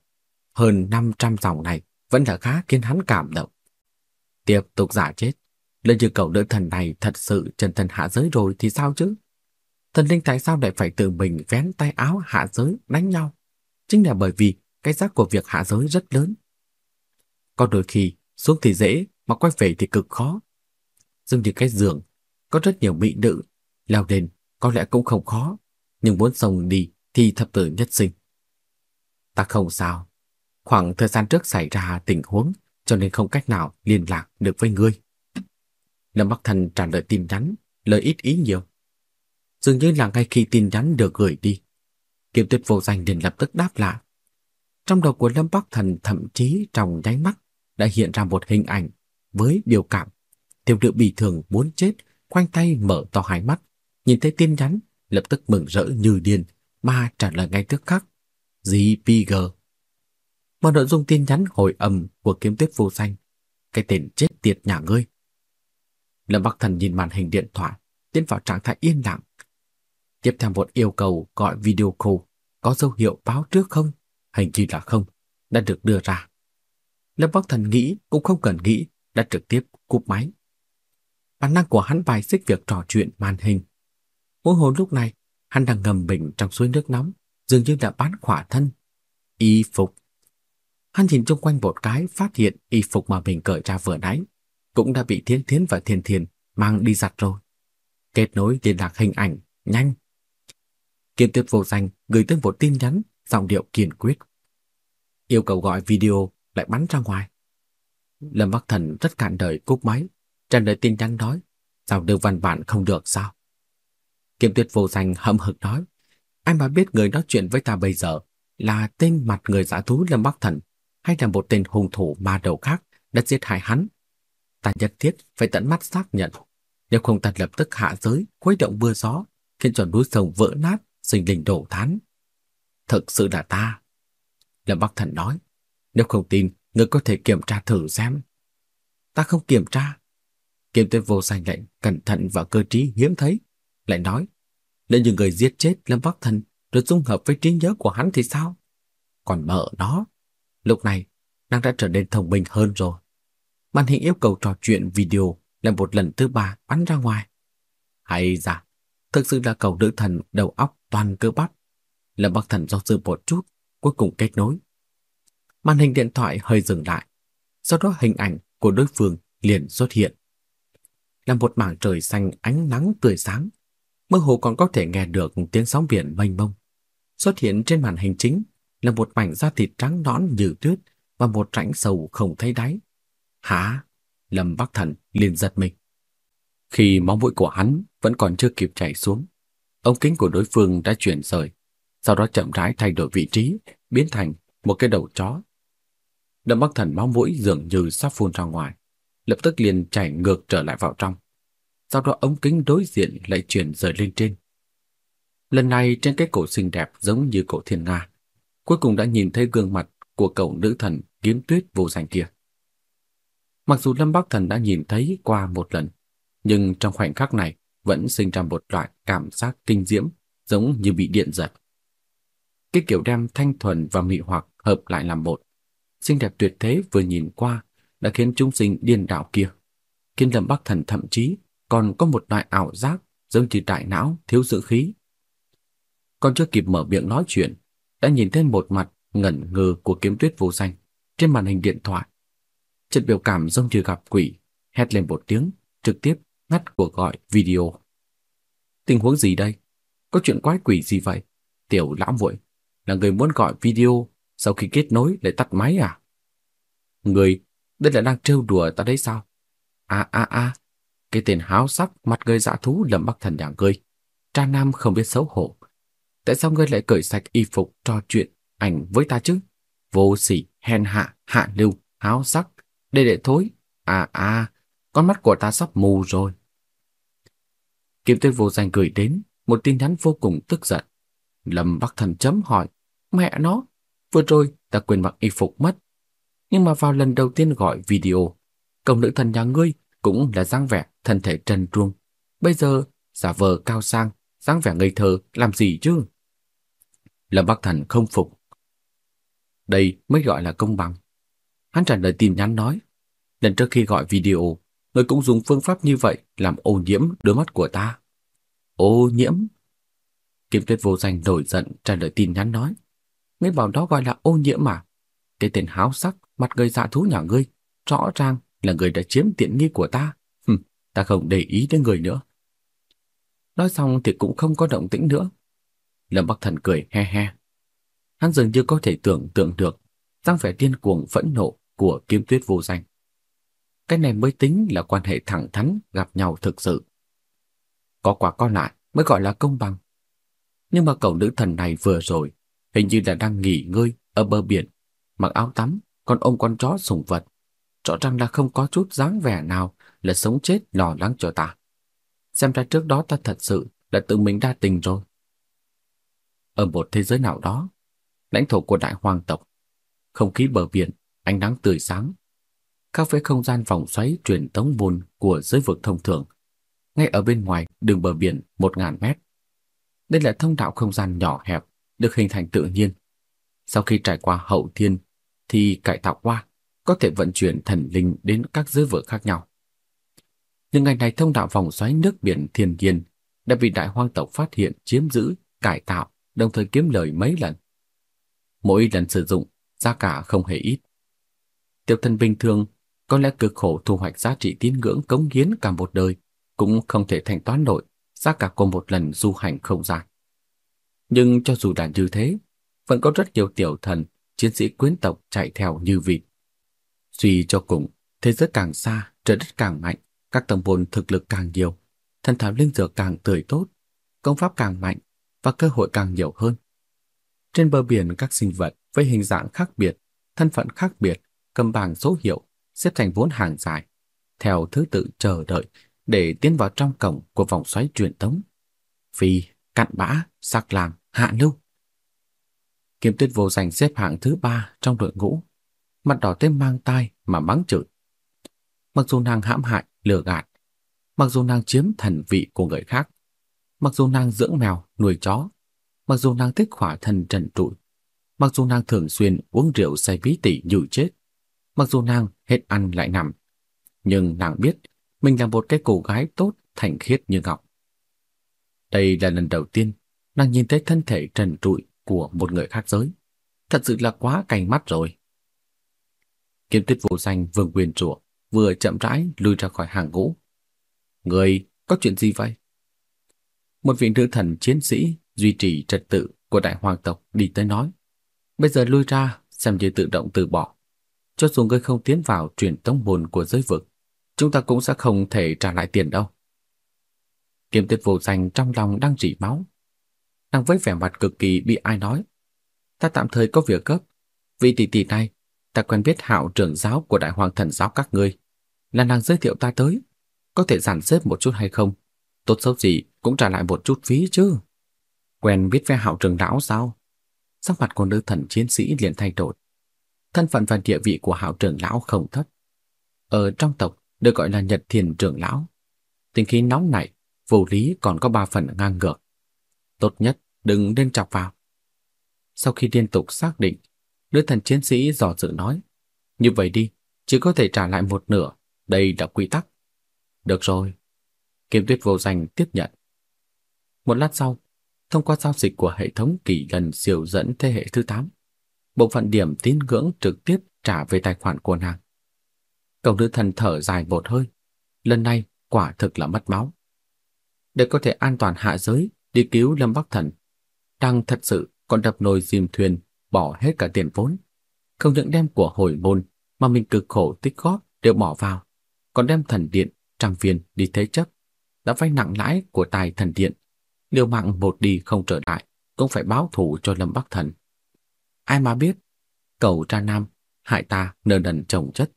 B: Hơn 500 dòng này vẫn là khá khiến hắn cảm động. Tiếp tục giả chết, lỡ như cầu nữ thần này thật sự chân thần hạ giới rồi thì sao chứ? Thần linh tại sao lại phải tự mình vén tay áo hạ giới đánh nhau? Chính là bởi vì cái giá của việc hạ giới rất lớn. Có đôi khi xuống thì dễ, mà quay về thì cực khó. dừng như cái giường, có rất nhiều mỹ nữ, leo lên có lẽ cũng không khó, nhưng muốn sông đi thì thập tử nhất sinh. Ta không sao, khoảng thời gian trước xảy ra tình huống cho nên không cách nào liên lạc được với ngươi. Lâm Bắc Thần trả lời tin nhắn, lời ít ý nhiều. Dường như là ngay khi tin nhắn được gửi đi, Kiếm Tuyệt vô danh liền lập tức đáp lại. Trong đầu của Lâm Bắc Thần thậm chí trong nháy mắt đã hiện ra một hình ảnh với biểu cảm. Tiểu nữ bị thường muốn chết, khoanh tay mở to hai mắt, nhìn thấy tin nhắn, lập tức mừng rỡ như điên, mà trả lời ngay tức khắc. GPG. Mà nội dung tin nhắn hồi âm của kiếm tuyết vô danh. Cái tên chết tiệt nhà ngươi. Lâm Bắc Thần nhìn màn hình điện thoại, tiến vào trạng thái yên lặng. Tiếp theo một yêu cầu gọi video call, có dấu hiệu báo trước không? Hình như là không, đã được đưa ra. Lâm Bắc Thần nghĩ cũng không cần nghĩ, đã trực tiếp cúp máy. Bản năng của hắn bài xích việc trò chuyện màn hình. Mỗi hồn lúc này, hắn đang ngầm mình trong suối nước nóng, dường như đã bán khỏa thân. Y phục. Hắn nhìn chung quanh một cái, phát hiện y phục mà mình cởi ra vừa nãy cũng đã bị Thiên Thiến và Thiên Thiền mang đi giặt rồi. Kết nối liên lạc hình ảnh, nhanh. Kiên tuyết vô danh gửi tới một tin nhắn, giọng điệu kiên quyết. Yêu cầu gọi video lại bắn ra ngoài. Lâm Bắc Thần rất cạn đời cúp máy, trả lời tin nhắn nói, sao đưa văn bản không được sao? Kiếm tuyết vô danh hậm hực nói, anh mà biết người nói chuyện với ta bây giờ là tên mặt người giả thú Lâm Bắc Thần hay là một tên hung thủ ma đầu khác đã giết hại hắn. Ta nhất thiết phải tận mắt xác nhận, nếu không ta lập tức hạ giới, khuấy động mưa gió, khiến cho núi sông vỡ nát, sinh linh đổ thán. Thực sự là ta. Lâm Bắc Thần nói, nếu không tin, người có thể kiểm tra thử xem. Ta không kiểm tra. Kiếm tuyết vô danh lệnh, cẩn thận và cơ trí hiếm thấy. Lại nói, nếu như người giết chết Lâm Bắc Thần rồi dung hợp với trí nhớ của hắn thì sao? Còn mợ nó. Lúc này, nàng đã trở nên thông minh hơn rồi. Màn hình yêu cầu trò chuyện video là một lần thứ ba bắn ra ngoài. Hay dạ, thực sự là cầu nữ thần đầu óc toàn cơ bắp. Lâm Bắc Thần do dự một chút, cuối cùng kết nối. Màn hình điện thoại hơi dừng lại, sau đó hình ảnh của đối phương liền xuất hiện. Là một mảng trời xanh ánh nắng tươi sáng, mơ hồ còn có thể nghe được tiếng sóng biển mênh mông. Xuất hiện trên màn hình chính là một mảnh da thịt trắng nõn như tuyết và một rãnh sâu không thấy đáy. Hả? Lâm Bắc Thần liền giật mình. Khi máu mũi của hắn vẫn còn chưa kịp chảy xuống, ống kính của đối phương đã chuyển rời, sau đó chậm rãi thay đổi vị trí, biến thành một cái đầu chó. Lâm Bắc Thần máu mũi dường như sắp phun ra ngoài, lập tức liền chảy ngược trở lại vào trong. Sau đó ống kính đối diện lại chuyển rời lên trên. Lần này trên cái cổ xinh đẹp giống như cổ thiên nga, cuối cùng đã nhìn thấy gương mặt của cậu nữ thần kiếm tuyết vô danh kia. Mặc dù Lâm Bắc Thần đã nhìn thấy qua một lần, nhưng trong khoảnh khắc này vẫn sinh ra một loại cảm giác kinh diễm giống như bị điện giật. Cái kiểu đem thanh thuần và mị hoặc hợp lại làm một. Xinh đẹp tuyệt thế vừa nhìn qua đã khiến chúng sinh điên đảo kia. Khiến Lâm Bắc Thần thậm chí còn có một loại ảo giác giống như đại não thiếu dưỡng khí. Còn chưa kịp mở miệng nói chuyện, đã nhìn thấy một mặt ngẩn ngơ của kiếm tuyết vô danh trên màn hình điện thoại. Chất biểu cảm giống như gặp quỷ, hét lên một tiếng, trực tiếp ngắt cuộc gọi video. Tình huống gì đây? Có chuyện quái quỷ gì vậy? Tiểu lão muội là người muốn gọi video, sau khi kết nối lại tắt máy à? Người, đây là đang trêu đùa ta đấy sao? À à à, cái tên háo sắc mặt người dạ thú lầm bắc thần nhà ngươi. Cha nam không biết xấu hổ. Tại sao ngươi lại cởi sạch y phục trò chuyện ảnh với ta chứ? Vô sỉ, hèn hạ, hạ lưu, háo sắc. Đây để thối. À à, con mắt của ta sắp mù rồi. Kim tuyết vô danh gửi đến một tin nhắn vô cùng tức giận. Lâm Bắc Thần chấm hỏi, mẹ nó, vừa rồi ta quên mặc y phục mất. Nhưng mà vào lần đầu tiên gọi video, công nữ thần nhà ngươi cũng là dáng vẻ thân thể trần truồng. Bây giờ giả vờ cao sang, dáng vẻ ngây thơ làm gì chứ? Lâm Bắc Thần không phục. Đây mới gọi là công bằng. Hắn trả lời tin nhắn nói, lần trước khi gọi video, người cũng dùng phương pháp như vậy làm ô nhiễm đôi mắt của ta. Ô nhiễm? Kim Tuyết vô danh nổi giận trả lời tin nhắn nói, ngươi bảo đó gọi là ô nhiễm mà. Cái tên háo sắc, mặt người dạ thú nhà ngươi, rõ ràng là người đã chiếm tiện nghi của ta. Hừm, ta không để ý đến người nữa. Nói xong thì cũng không có động tĩnh nữa. Lâm Bắc Thần cười he he. Hắn dường như có thể tưởng tượng được dáng vẻ điên cuồng phẫn nộ của kiếm tuyết vô danh. Cái này mới tính là quan hệ thẳng thắn gặp nhau thực sự. Có quả có lại mới gọi là công bằng. Nhưng mà cậu nữ thần này vừa rồi hình như là đang nghỉ ngơi ở bờ biển, mặc áo tắm, còn ôm con chó sủng vật. Rõ ràng là không có chút dáng vẻ nào là sống chết lo lắng cho ta. Xem ra trước đó ta thật sự là tự mình đa tình rồi. Ở một thế giới nào đó, lãnh thổ của đại hoàng tộc, không khí bờ biển, ánh nắng tươi sáng, khác với không gian vòng xoáy truyền tống môn của giới vực thông thường, ngay ở bên ngoài đường bờ biển 1000 mét. Đây là thông đạo không gian nhỏ hẹp được hình thành tự nhiên. Sau khi trải qua hậu thiên thì cải tạo qua, có thể vận chuyển thần linh đến các giới vực khác nhau. Nhưng ngày này thông đạo vòng xoáy nước biển thiên nhiên đã bị đại hoang tộc phát hiện chiếm giữ, cải tạo, đồng thời kiếm lời mấy lần. Mỗi lần sử dụng, giá cả không hề ít. Tiểu thần bình thường có lẽ cực khổ thu hoạch giá trị tín ngưỡng cống hiến cả một đời cũng không thể thanh toán nổi giá cả của một lần du hành không gian. Nhưng cho dù là như thế, vẫn có rất nhiều tiểu thần, chiến sĩ quyến tộc chạy theo như vịt. Suy cho cùng, thế giới càng xa, trời đất càng mạnh, các tầng môn thực lực càng nhiều, thần thảo linh dược càng tươi tốt, công pháp càng mạnh và cơ hội càng nhiều hơn. Trên bờ biển các sinh vật với hình dạng khác biệt, thân phận khác biệt, cầm bảng số hiệu, xếp thành vốn hàng dài, theo thứ tự chờ đợi để tiến vào trong cổng của vòng xoáy truyền tống. Phi, cặn bã, sắc làm, hạ lưu. Kiếm tuyết vô danh xếp hạng thứ ba trong đội ngũ, mặt đỏ tên mang tai mà mắng chửi. Mặc dù nàng hãm hại, lừa gạt, mặc dù nàng chiếm thần vị của người khác, mặc dù nàng dưỡng mèo, nuôi chó, mặc dù nàng thích khỏa thân trần trụi, mặc dù nàng thường xuyên uống rượu say bí tỉ như chết, mặc dù nàng hết ăn lại nằm, nhưng nàng biết mình là một cái cô gái tốt, thành khiết như ngọc. Đây là lần đầu tiên nàng nhìn thấy thân thể trần trụi của một người khác giới. Thật sự là quá cay mắt rồi. Kiếm tuyết vô danh vương quyền rủa vừa chậm rãi lùi ra khỏi hàng ngũ. Người có chuyện gì vậy? Một vị nữ thần chiến sĩ duy trì trật tự của đại hoàng tộc đi tới nói. Bây giờ lui ra xem như tự động từ bỏ. Cho dù ngươi không tiến vào truyền tống môn của giới vực, chúng ta cũng sẽ không thể trả lại tiền đâu. Kiếm tuyệt vô danh trong lòng đang rỉ máu. Đang với vẻ mặt cực kỳ bị ai nói. Ta tạm thời có việc gấp. Vị tỷ tỷ này, ta quen biết hạo trưởng giáo của đại hoàng thần giáo các ngươi. Là nàng giới thiệu ta tới. Có thể giản xếp một chút hay không? Tốt xấu gì cũng trả lại một chút phí chứ. Quen biết với hạo trưởng lão sao? Sắc mặt của nữ thần chiến sĩ liền thay đổi. Thân phận và địa vị của hạo trưởng lão không thấp. Ở trong tộc được gọi là Nhật Thiền trưởng lão. Tình khí nóng nảy, vô lý còn có ba phần ngang ngược. Tốt nhất đừng nên chọc vào. Sau khi liên tục xác định, nữ thần chiến sĩ dò dự nói, như vậy đi, chỉ có thể trả lại một nửa, đây là quy tắc. Được rồi. Kiếm tuyết vô danh tiếp nhận. Một lát sau, thông qua giao dịch của hệ thống kỳ gần siêu dẫn thế hệ thứ 8, bộ phận điểm tín ngưỡng trực tiếp trả về tài khoản của nàng. Cậu nữ thần thở dài một hơi. Lần này quả thực là mất máu. Để có thể an toàn hạ giới đi cứu Lâm Bắc Thần, đang thật sự còn đập nồi dìm thuyền, bỏ hết cả tiền vốn. Không những đem của hồi môn mà mình cực khổ tích góp đều bỏ vào, còn đem thần điện, trang viên đi thế chấp. Đã vay nặng lãi của tài thần điện, liều mạng một đi không trở lại, cũng phải báo thù cho Lâm Bắc Thần. Ai mà biết, cầu tra nam, hại ta nợ nần chồng chất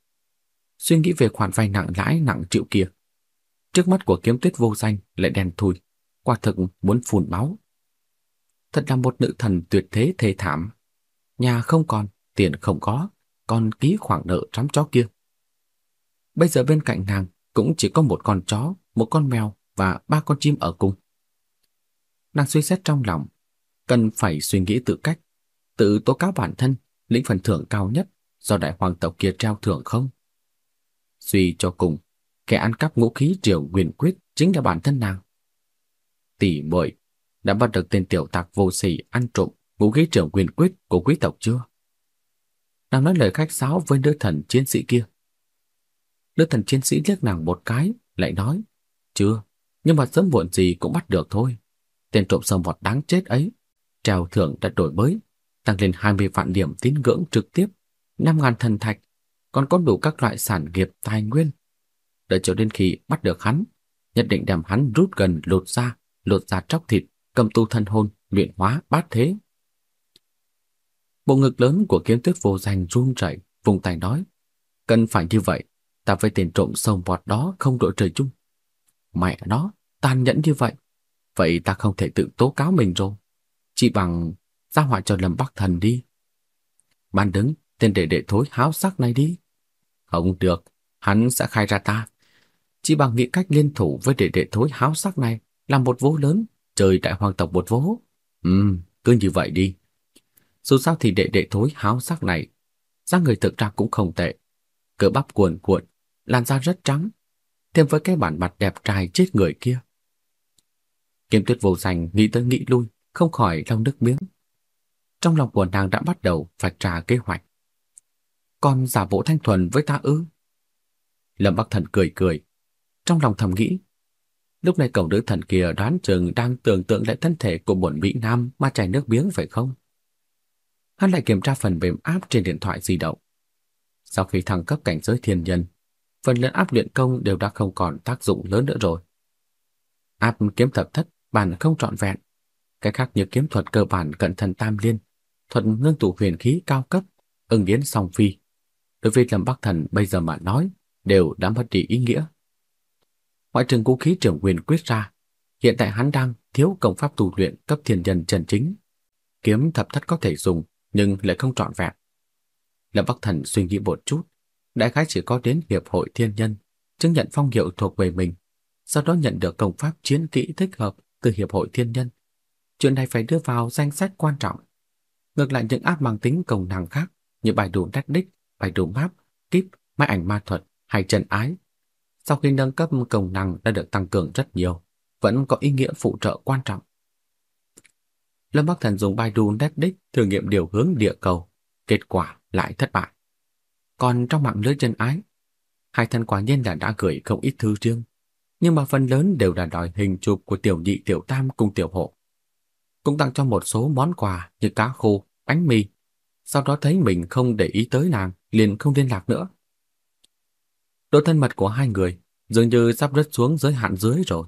B: suy nghĩ về khoản vay nặng lãi nặng triệu kia. Trước mắt của kiếm tuyết vô danh lại đen thui, quả thực muốn phun máu. Thật là một nữ thần tuyệt thế thê thảm. Nhà không còn, tiền không có, còn ký khoản nợ trắm chó kia. Bây giờ bên cạnh nàng cũng chỉ có một con chó, một con mèo và ba con chim ở cùng. Nàng suy xét trong lòng, cần phải suy nghĩ tự cách, tự tố cáo bản thân, lĩnh phần thưởng cao nhất do đại hoàng tộc kia trao thưởng không? Suy cho cùng, kẻ ăn cắp ngũ khí triều quyền quyết chính là bản thân nàng. Tỷ muội đã bắt được tên tiểu tặc vô sỉ ăn trộm ngũ khí triều quyền quyết của quý tộc chưa? Nàng nói lời khách sáo với nữ thần chiến sĩ kia. Nữ thần chiến sĩ liếc nàng một cái, lại nói, chưa, nhưng mà sớm muộn gì cũng bắt được thôi. Tên trộm sầm vọt đáng chết ấy, trèo thưởng đã đổi mới, tăng lên 20 vạn điểm tín ngưỡng trực tiếp, 5.000 thần thạch, còn có đủ các loại sản nghiệp tài nguyên. Đợi cho đến khi bắt được hắn, nhất định đem hắn rút gần lột ra, lột ra tróc thịt, cầm tu thân hồn, luyện hóa bát thế. Bộ ngực lớn của kiếm tuyết vô danh run rẩy, vùng tay nói, cần phải như vậy, ta với tiền trộm sông vọt đó không đội trời chung. Mẹ nó, tàn nhẫn như vậy, vậy ta không thể tự tố cáo mình rồi. Chỉ bằng ra họa cho Lâm Bắc Thần đi. Ban đứng, tên đệ đệ thối háo sắc này đi. Không được, hắn sẽ khai ra ta. Chỉ bằng nghĩ cách liên thủ với đệ đệ thối háo sắc này làm một vố lớn, trời đại hoàng tộc một vố. Ừm, cứ như vậy đi. Dù sao thì đệ đệ thối háo sắc này, ra người thực ra cũng không tệ. cỡ bắp cuồn cuộn, làn da rất trắng, thêm với cái bản mặt đẹp trai chết người kia. Kiếm tuyết vô danh nghĩ tới nghĩ lui, không khỏi lau nước miếng. Trong lòng của nàng đã bắt đầu vạch ra kế hoạch. Còn giả bộ thanh thuần với ta ư? Lâm Bắc Thần cười cười, trong lòng thầm nghĩ. Lúc này cậu nữ thần kia đoán chừng đang tưởng tượng lại thân thể của bổn Mỹ Nam mà chảy nước miếng phải không? Hắn lại kiểm tra phần mềm áp trên điện thoại di động. Sau khi thăng cấp cảnh giới thiên nhân, phần lớn áp luyện công đều đã không còn tác dụng lớn nữa rồi. Áp kiếm thập thất bản không trọn vẹn, cái khác như kiếm thuật cơ bản cận thần tam liên, thuật ngưng tụ huyền khí cao cấp, ưng biến song phi. Đối với Lâm Bắc Thần bây giờ mà nói, đều đã mất đi ý nghĩa. Ngoại trừ vũ khí trưởng quyền quyết ra, hiện tại hắn đang thiếu công pháp tu luyện cấp thiên nhân chân chính. Kiếm thập thất có thể dùng, nhưng lại không trọn vẹn. Lâm Bắc Thần suy nghĩ một chút, đại khái chỉ có đến hiệp hội thiên nhân, chứng nhận phong hiệu thuộc về mình, sau đó nhận được công pháp chiến kỹ thích hợp từ hiệp hội thiên nhân. Chuyện này phải đưa vào danh sách quan trọng. Ngược lại những áp mang tính công năng khác như bài đủ đắt đích, bài đủ map, kíp, máy ảnh ma thuật hay chân ái. Sau khi nâng cấp công năng đã được tăng cường rất nhiều, vẫn có ý nghĩa phụ trợ quan trọng. Lâm Bắc Thần dùng Baidu Netdick thử nghiệm điều hướng địa cầu, kết quả lại thất bại. Còn trong mạng lưới chân ái, hai thân quả nhiên là đã gửi không ít thư riêng, nhưng mà phần lớn đều là đòi hình chụp của tiểu nhị tiểu tam cùng tiểu hộ. Cũng tặng cho một số món quà như cá khô, bánh mì. Sau đó thấy mình không để ý tới nàng, liền không liên lạc nữa. Độ thân mật của hai người dường như sắp rớt xuống giới hạn dưới rồi.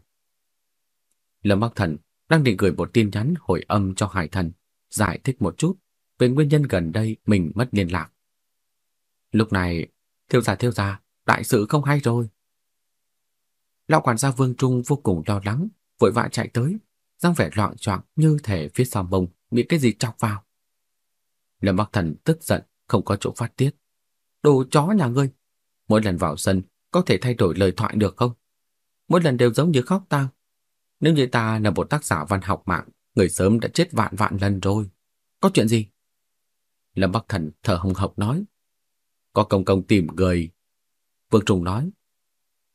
B: Lâm Bắc Thần đang định gửi một tin nhắn hồi âm cho Hải Thần, giải thích một chút về nguyên nhân gần đây mình mất liên lạc. Lúc này, thiêu gia thiêu gia, đại sự không hay rồi. Lão quản gia Vương Trung vô cùng lo lắng, vội vã chạy tới, dáng vẻ loạn choạng như thể phía sau mông bị cái gì chọc vào. Lâm Bắc Thần tức giận, không có chỗ phát tiết. Đồ chó nhà ngươi, mỗi lần vào sân có thể thay đổi lời thoại được không? Mỗi lần đều giống như khóc tang. Nếu như ta là một tác giả văn học mạng, người sớm đã chết vạn vạn lần rồi. Có chuyện gì? Lâm Bắc Thần thở hồng hộc nói. Có công công tìm người. Vương Trùng nói.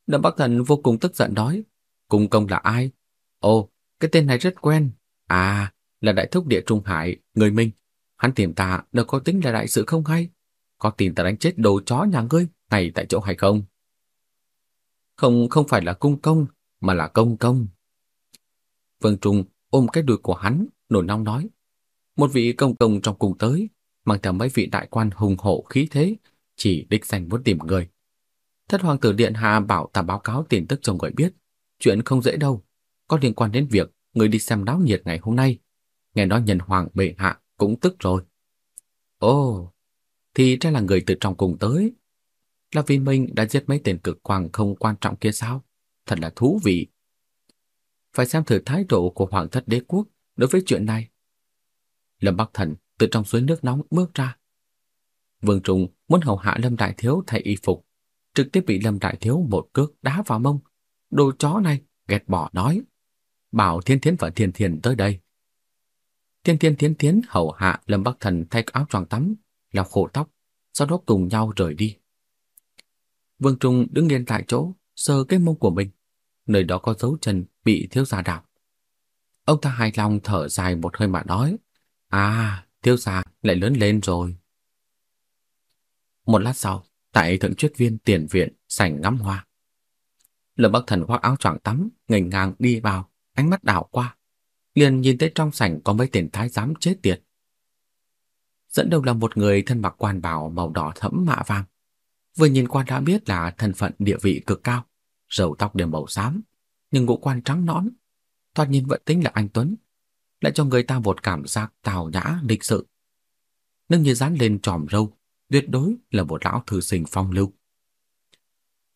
B: Lâm Bắc Thần vô cùng tức giận nói. Cung công là ai? Ồ, cái tên này rất quen. À, là đại thúc địa Trung Hải, người Minh. Hắn tìm ta đâu có tính là đại sự không hay. Có tìm ta đánh chết đồ chó nhà ngươi ngay tại chỗ hay không? Không, không phải là cung công, mà là công công. Vương Trung ôm cái đuôi của hắn, nổi nóng nói. Một vị công công trong cùng tới, mang theo mấy vị đại quan hùng hộ khí thế, chỉ đích danh muốn tìm người. Thất hoàng tử điện hạ bảo ta báo cáo tin tức cho người biết. Chuyện không dễ đâu, có liên quan đến việc người đi xem náo nhiệt ngày hôm nay. Nghe nói nhân hoàng bệ hạ cũng tức rồi. Ồ, thì ra là người từ trong cùng tới. Là vì mình đã giết mấy tên cực hoàng không quan trọng kia sao? Thật là thú vị. Phải xem thử thái độ của hoàng thất đế quốc đối với chuyện này. Lâm Bắc Thần từ trong suối nước nóng bước ra. Vương Trung muốn hầu hạ Lâm Đại Thiếu thay y phục, trực tiếp bị Lâm Đại Thiếu một cước đá vào mông. Đồ chó này, ghét bỏ nói. Bảo Thiên Thiến và Thiên Thiền tới đây. Thiên Thiên Thiến Thiến hầu hạ Lâm Bắc Thần thay áo choàng tắm, lau khổ tóc, sau đó cùng nhau rời đi. Vương Trung đứng yên tại chỗ, sờ cái mông của mình. Nơi đó có dấu chân bị thiếu gia đạp. Ông ta hài lòng thở dài một hơi mà nói. À, thiếu gia lại lớn lên rồi. Một lát sau, tại thượng truyết viên tiền viện sảnh ngắm hoa. Lâm Bắc Thần khoác áo choàng tắm, ngẩng ngang đi vào, ánh mắt đảo qua, liền nhìn thấy trong sảnh có mấy tên thái giám chết tiệt. Dẫn đầu là một người thân mặc quan bào màu đỏ thẫm mạ vàng. Vừa nhìn qua đã biết là thân phận địa vị cực cao, râu tóc đều màu xám, nhưng ngũ quan trắng nõn, thoạt nhìn vẫn tính là anh Tuấn, lại cho người ta một cảm giác tào nhã lịch sự. Nâng như dán lên tròm râu, tuyệt đối là một lão thư sinh phong lưu.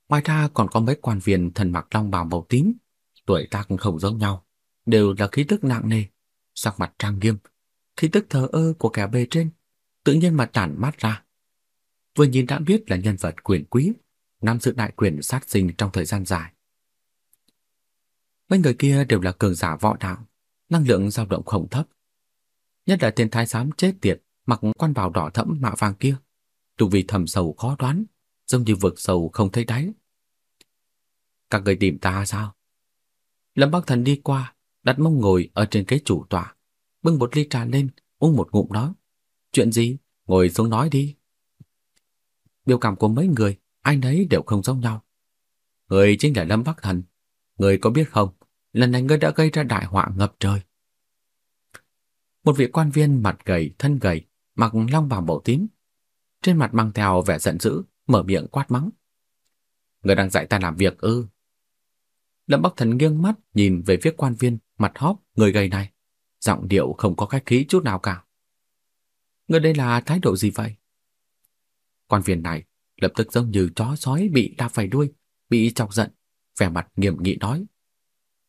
B: Ngoài ra còn có mấy quan viên thần mặc long bào màu tím, tuổi tác không giống nhau, đều là khí tức nặng nề, sắc mặt trang nghiêm, khí tức thờ ơ của kẻ bề trên, tự nhiên mà tản mát ra. Vừa nhìn đã biết là nhân vật quyền quý, nắm giữ đại quyền sát sinh trong thời gian dài. Mấy người kia đều là cường giả võ đạo, năng lượng dao động không thấp. Nhất là tên thái giám chết tiệt mặc quan bào đỏ thẫm mạ vàng kia, tu vì thầm sâu khó đoán, giống như vực sâu không thấy đáy. Các người tìm ta sao? Lâm Bắc Thần đi qua, đặt mông ngồi ở trên cái chủ tọa, bưng một ly trà lên, uống một ngụm nói. Chuyện gì? Ngồi xuống nói đi. Biểu cảm của mấy người, ai nấy đều không giống nhau. Người chính là Lâm Bắc Thần. Người có biết không, lần này ngươi đã gây ra đại họa ngập trời. Một vị quan viên mặt gầy, thân gầy, mặc long bào màu tím, trên mặt mang theo vẻ giận dữ, mở miệng quát mắng. Người đang dạy ta làm việc ư? Lâm Bắc Thần nghiêng mắt nhìn về phía quan viên mặt hóp người gầy này, giọng điệu không có khách khí chút nào cả. Người đây là thái độ gì vậy? Quan viên này lập tức giống như chó sói bị đạp phải đuôi, bị chọc giận, vẻ mặt nghiêm nghị nói.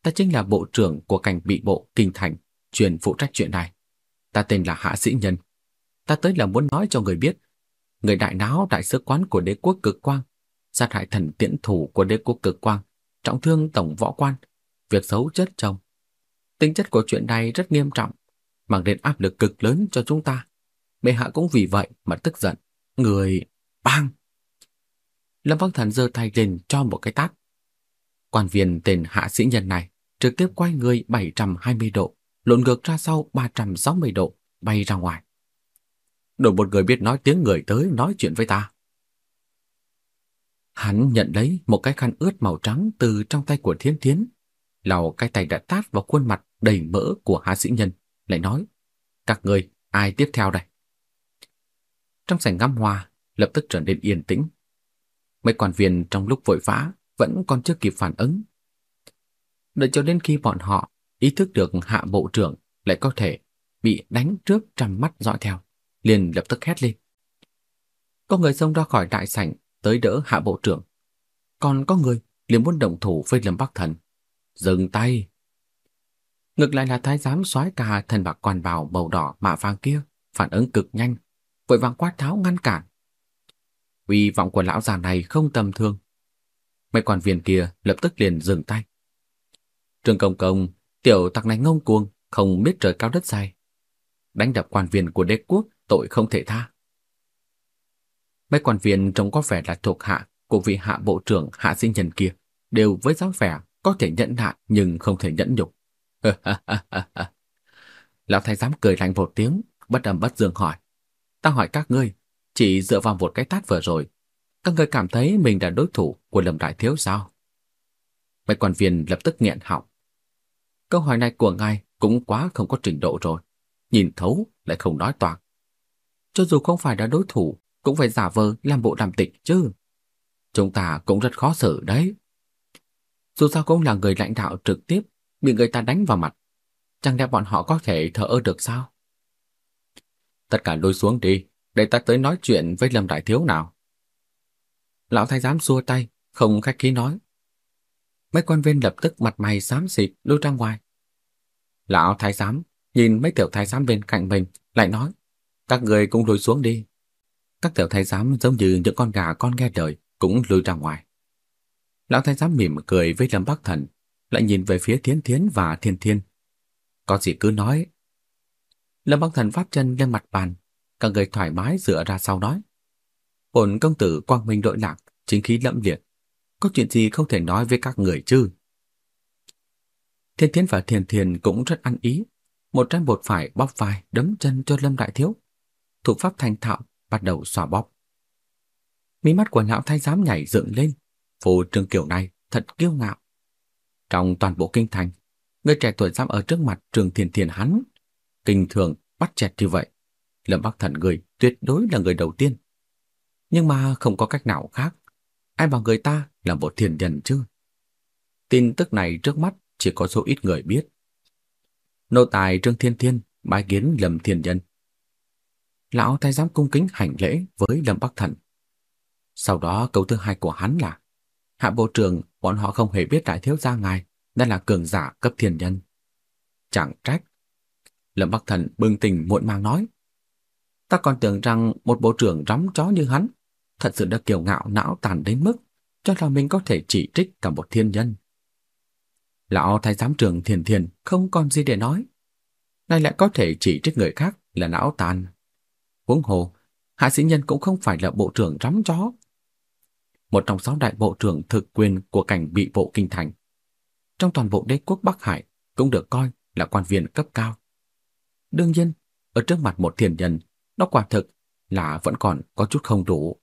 B: Ta chính là bộ trưởng của cảnh bị bộ kinh thành, truyền phụ trách chuyện này. Ta tên là Hạ Sĩ Nhân. Ta tới là muốn nói cho người biết người đại náo đại sứ quán của đế quốc cực quang, sát hại thần tiễn thủ của đế quốc cực quang, trọng thương tổng võ quan, việc xấu chất chồng. Tính chất của chuyện này rất nghiêm trọng, mang đến áp lực cực lớn cho chúng ta. Bệ hạ cũng vì vậy mà tức giận. Người... bang! Lâm Văn Thần giơ tay lên cho một cái tát. Quan viên tên hạ sĩ nhân này trực tiếp quay người 720 độ, lộn ngược ra sau 360 độ, bay ra ngoài đổi một người biết nói tiếng người tới nói chuyện với ta. Hắn nhận lấy một cái khăn ướt màu trắng từ trong tay của Thiên Thiến, lau cái tay đã tát vào khuôn mặt đầy mỡ của hạ sĩ nhân, lại nói, các người, ai tiếp theo đây? Trong sảnh ngắm hoa, lập tức trở nên yên tĩnh. Mấy quan viên trong lúc vội vã vẫn còn chưa kịp phản ứng. Đợi cho đến khi bọn họ ý thức được hạ bộ trưởng lại có thể bị đánh trước trăm mắt dõi theo liền lập tức hét lên. Có người xông ra khỏi đại sảnh tới đỡ hạ bộ trưởng. Còn có người liền muốn đồng thủ với Lâm Bắc Thần. Dừng tay! Ngược lại là thái giám soái cà thần bạc quan bào màu đỏ mạ vàng kia, phản ứng cực nhanh, vội vàng quát tháo ngăn cản. Uy vọng của lão già này không tầm thường. Mấy quan viên kia lập tức liền dừng tay. Trương Công Công, tiểu tặc này ngông cuồng, không biết trời cao đất dài. Đánh đập quan viên của đế quốc tội không thể tha. Mấy quan viên trông có vẻ là thuộc hạ của vị hạ bộ trưởng hạ sinh nhân kia, đều với dáng vẻ có thể nhẫn nại nhưng không thể nhẫn nhục. Lão thái giám cười lạnh một tiếng, bất âm bất dương hỏi. Ta hỏi các ngươi, chỉ dựa vào một cái tát vừa rồi, các ngươi cảm thấy mình là đối thủ của Lâm Đại Thiếu sao? Mấy quan viên lập tức nghẹn họng. Câu hỏi này của ngài cũng quá không có trình độ rồi. Nhìn thấu lại không nói toạc cho dù không phải là đối thủ, cũng phải giả vờ làm bộ làm tịch chứ. Chúng ta cũng rất khó xử đấy. Dù sao cũng là người lãnh đạo trực tiếp, bị người ta đánh vào mặt. Chẳng lẽ bọn họ có thể thở ơ được sao? Tất cả lôi xuống đi, để ta tới nói chuyện với Lâm Đại Thiếu nào. Lão thái giám xua tay, không khách khí nói. Mấy quan viên lập tức mặt mày xám xịt lùi ra ngoài. Lão thái giám nhìn mấy tiểu thái giám bên cạnh mình lại nói. Các người cũng lùi xuống đi. Các tiểu thái giám giống như những con gà con nghe lời cũng lùi ra ngoài. Lão thái giám mỉm cười với Lâm Bắc Thần, lại nhìn về phía Thiến Thiến và Thiên Thiên. Có gì cứ nói. Lâm Bắc Thần phát chân lên mặt bàn, cả người thoải mái dựa ra sau nói. Bổn công tử quang minh đội lạc, chính khí lẫm liệt. Có chuyện gì không thể nói với các người chứ? Thiên Thiến và Thiên Thiên cũng rất ăn ý. Một trái bột phải bóp vai đấm chân cho Lâm Đại Thiếu. Thủ pháp thành thạo bắt đầu xòa bóp. Mí mắt của lão thái giám nhảy dựng lên. Phù trường kiểu này thật kiêu ngạo. Trong toàn bộ kinh thành, người trẻ tuổi dám ở trước mặt trường thiền thiền hắn. Kinh thường bắt chẹt như vậy. Lâm Bắc Thần người tuyệt đối là người đầu tiên. Nhưng mà không có cách nào khác. Ai bảo người ta là một thiền nhân chứ? Tin tức này trước mắt chỉ có số ít người biết. Nô tài Trương Thiên Thiên bái kiến Lâm Thiên Nhân. Lão thái giám cung kính hành lễ với Lâm Bắc Thần. Sau đó, câu thứ hai của hắn là, Hạ bộ trưởng, bọn họ không hề biết đại thiếu gia ngài Đây là cường giả cấp thiên nhân. Chẳng trách. Lâm Bắc Thần bừng tỉnh muộn mang nói, Ta còn tưởng rằng một bộ trưởng rắm chó như hắn Thật sự đã kiêu ngạo não tàn đến mức Cho là mình có thể chỉ trích cả một thiên nhân. Lão thái giám trưởng thiền thiền Không còn gì để nói. Nay lại có thể chỉ trích người khác là não tàn. Huống hồ Hạ sĩ nhân cũng không phải là bộ trưởng rắm chó một trong sáu đại bộ trưởng thực quyền của cảnh bị bộ kinh thành. Trong toàn bộ đế quốc Bắc Hải cũng được coi là quan viên cấp cao. Đương nhiên, ở trước mặt một thiền nhân, nó quả thực là vẫn còn có chút không đủ.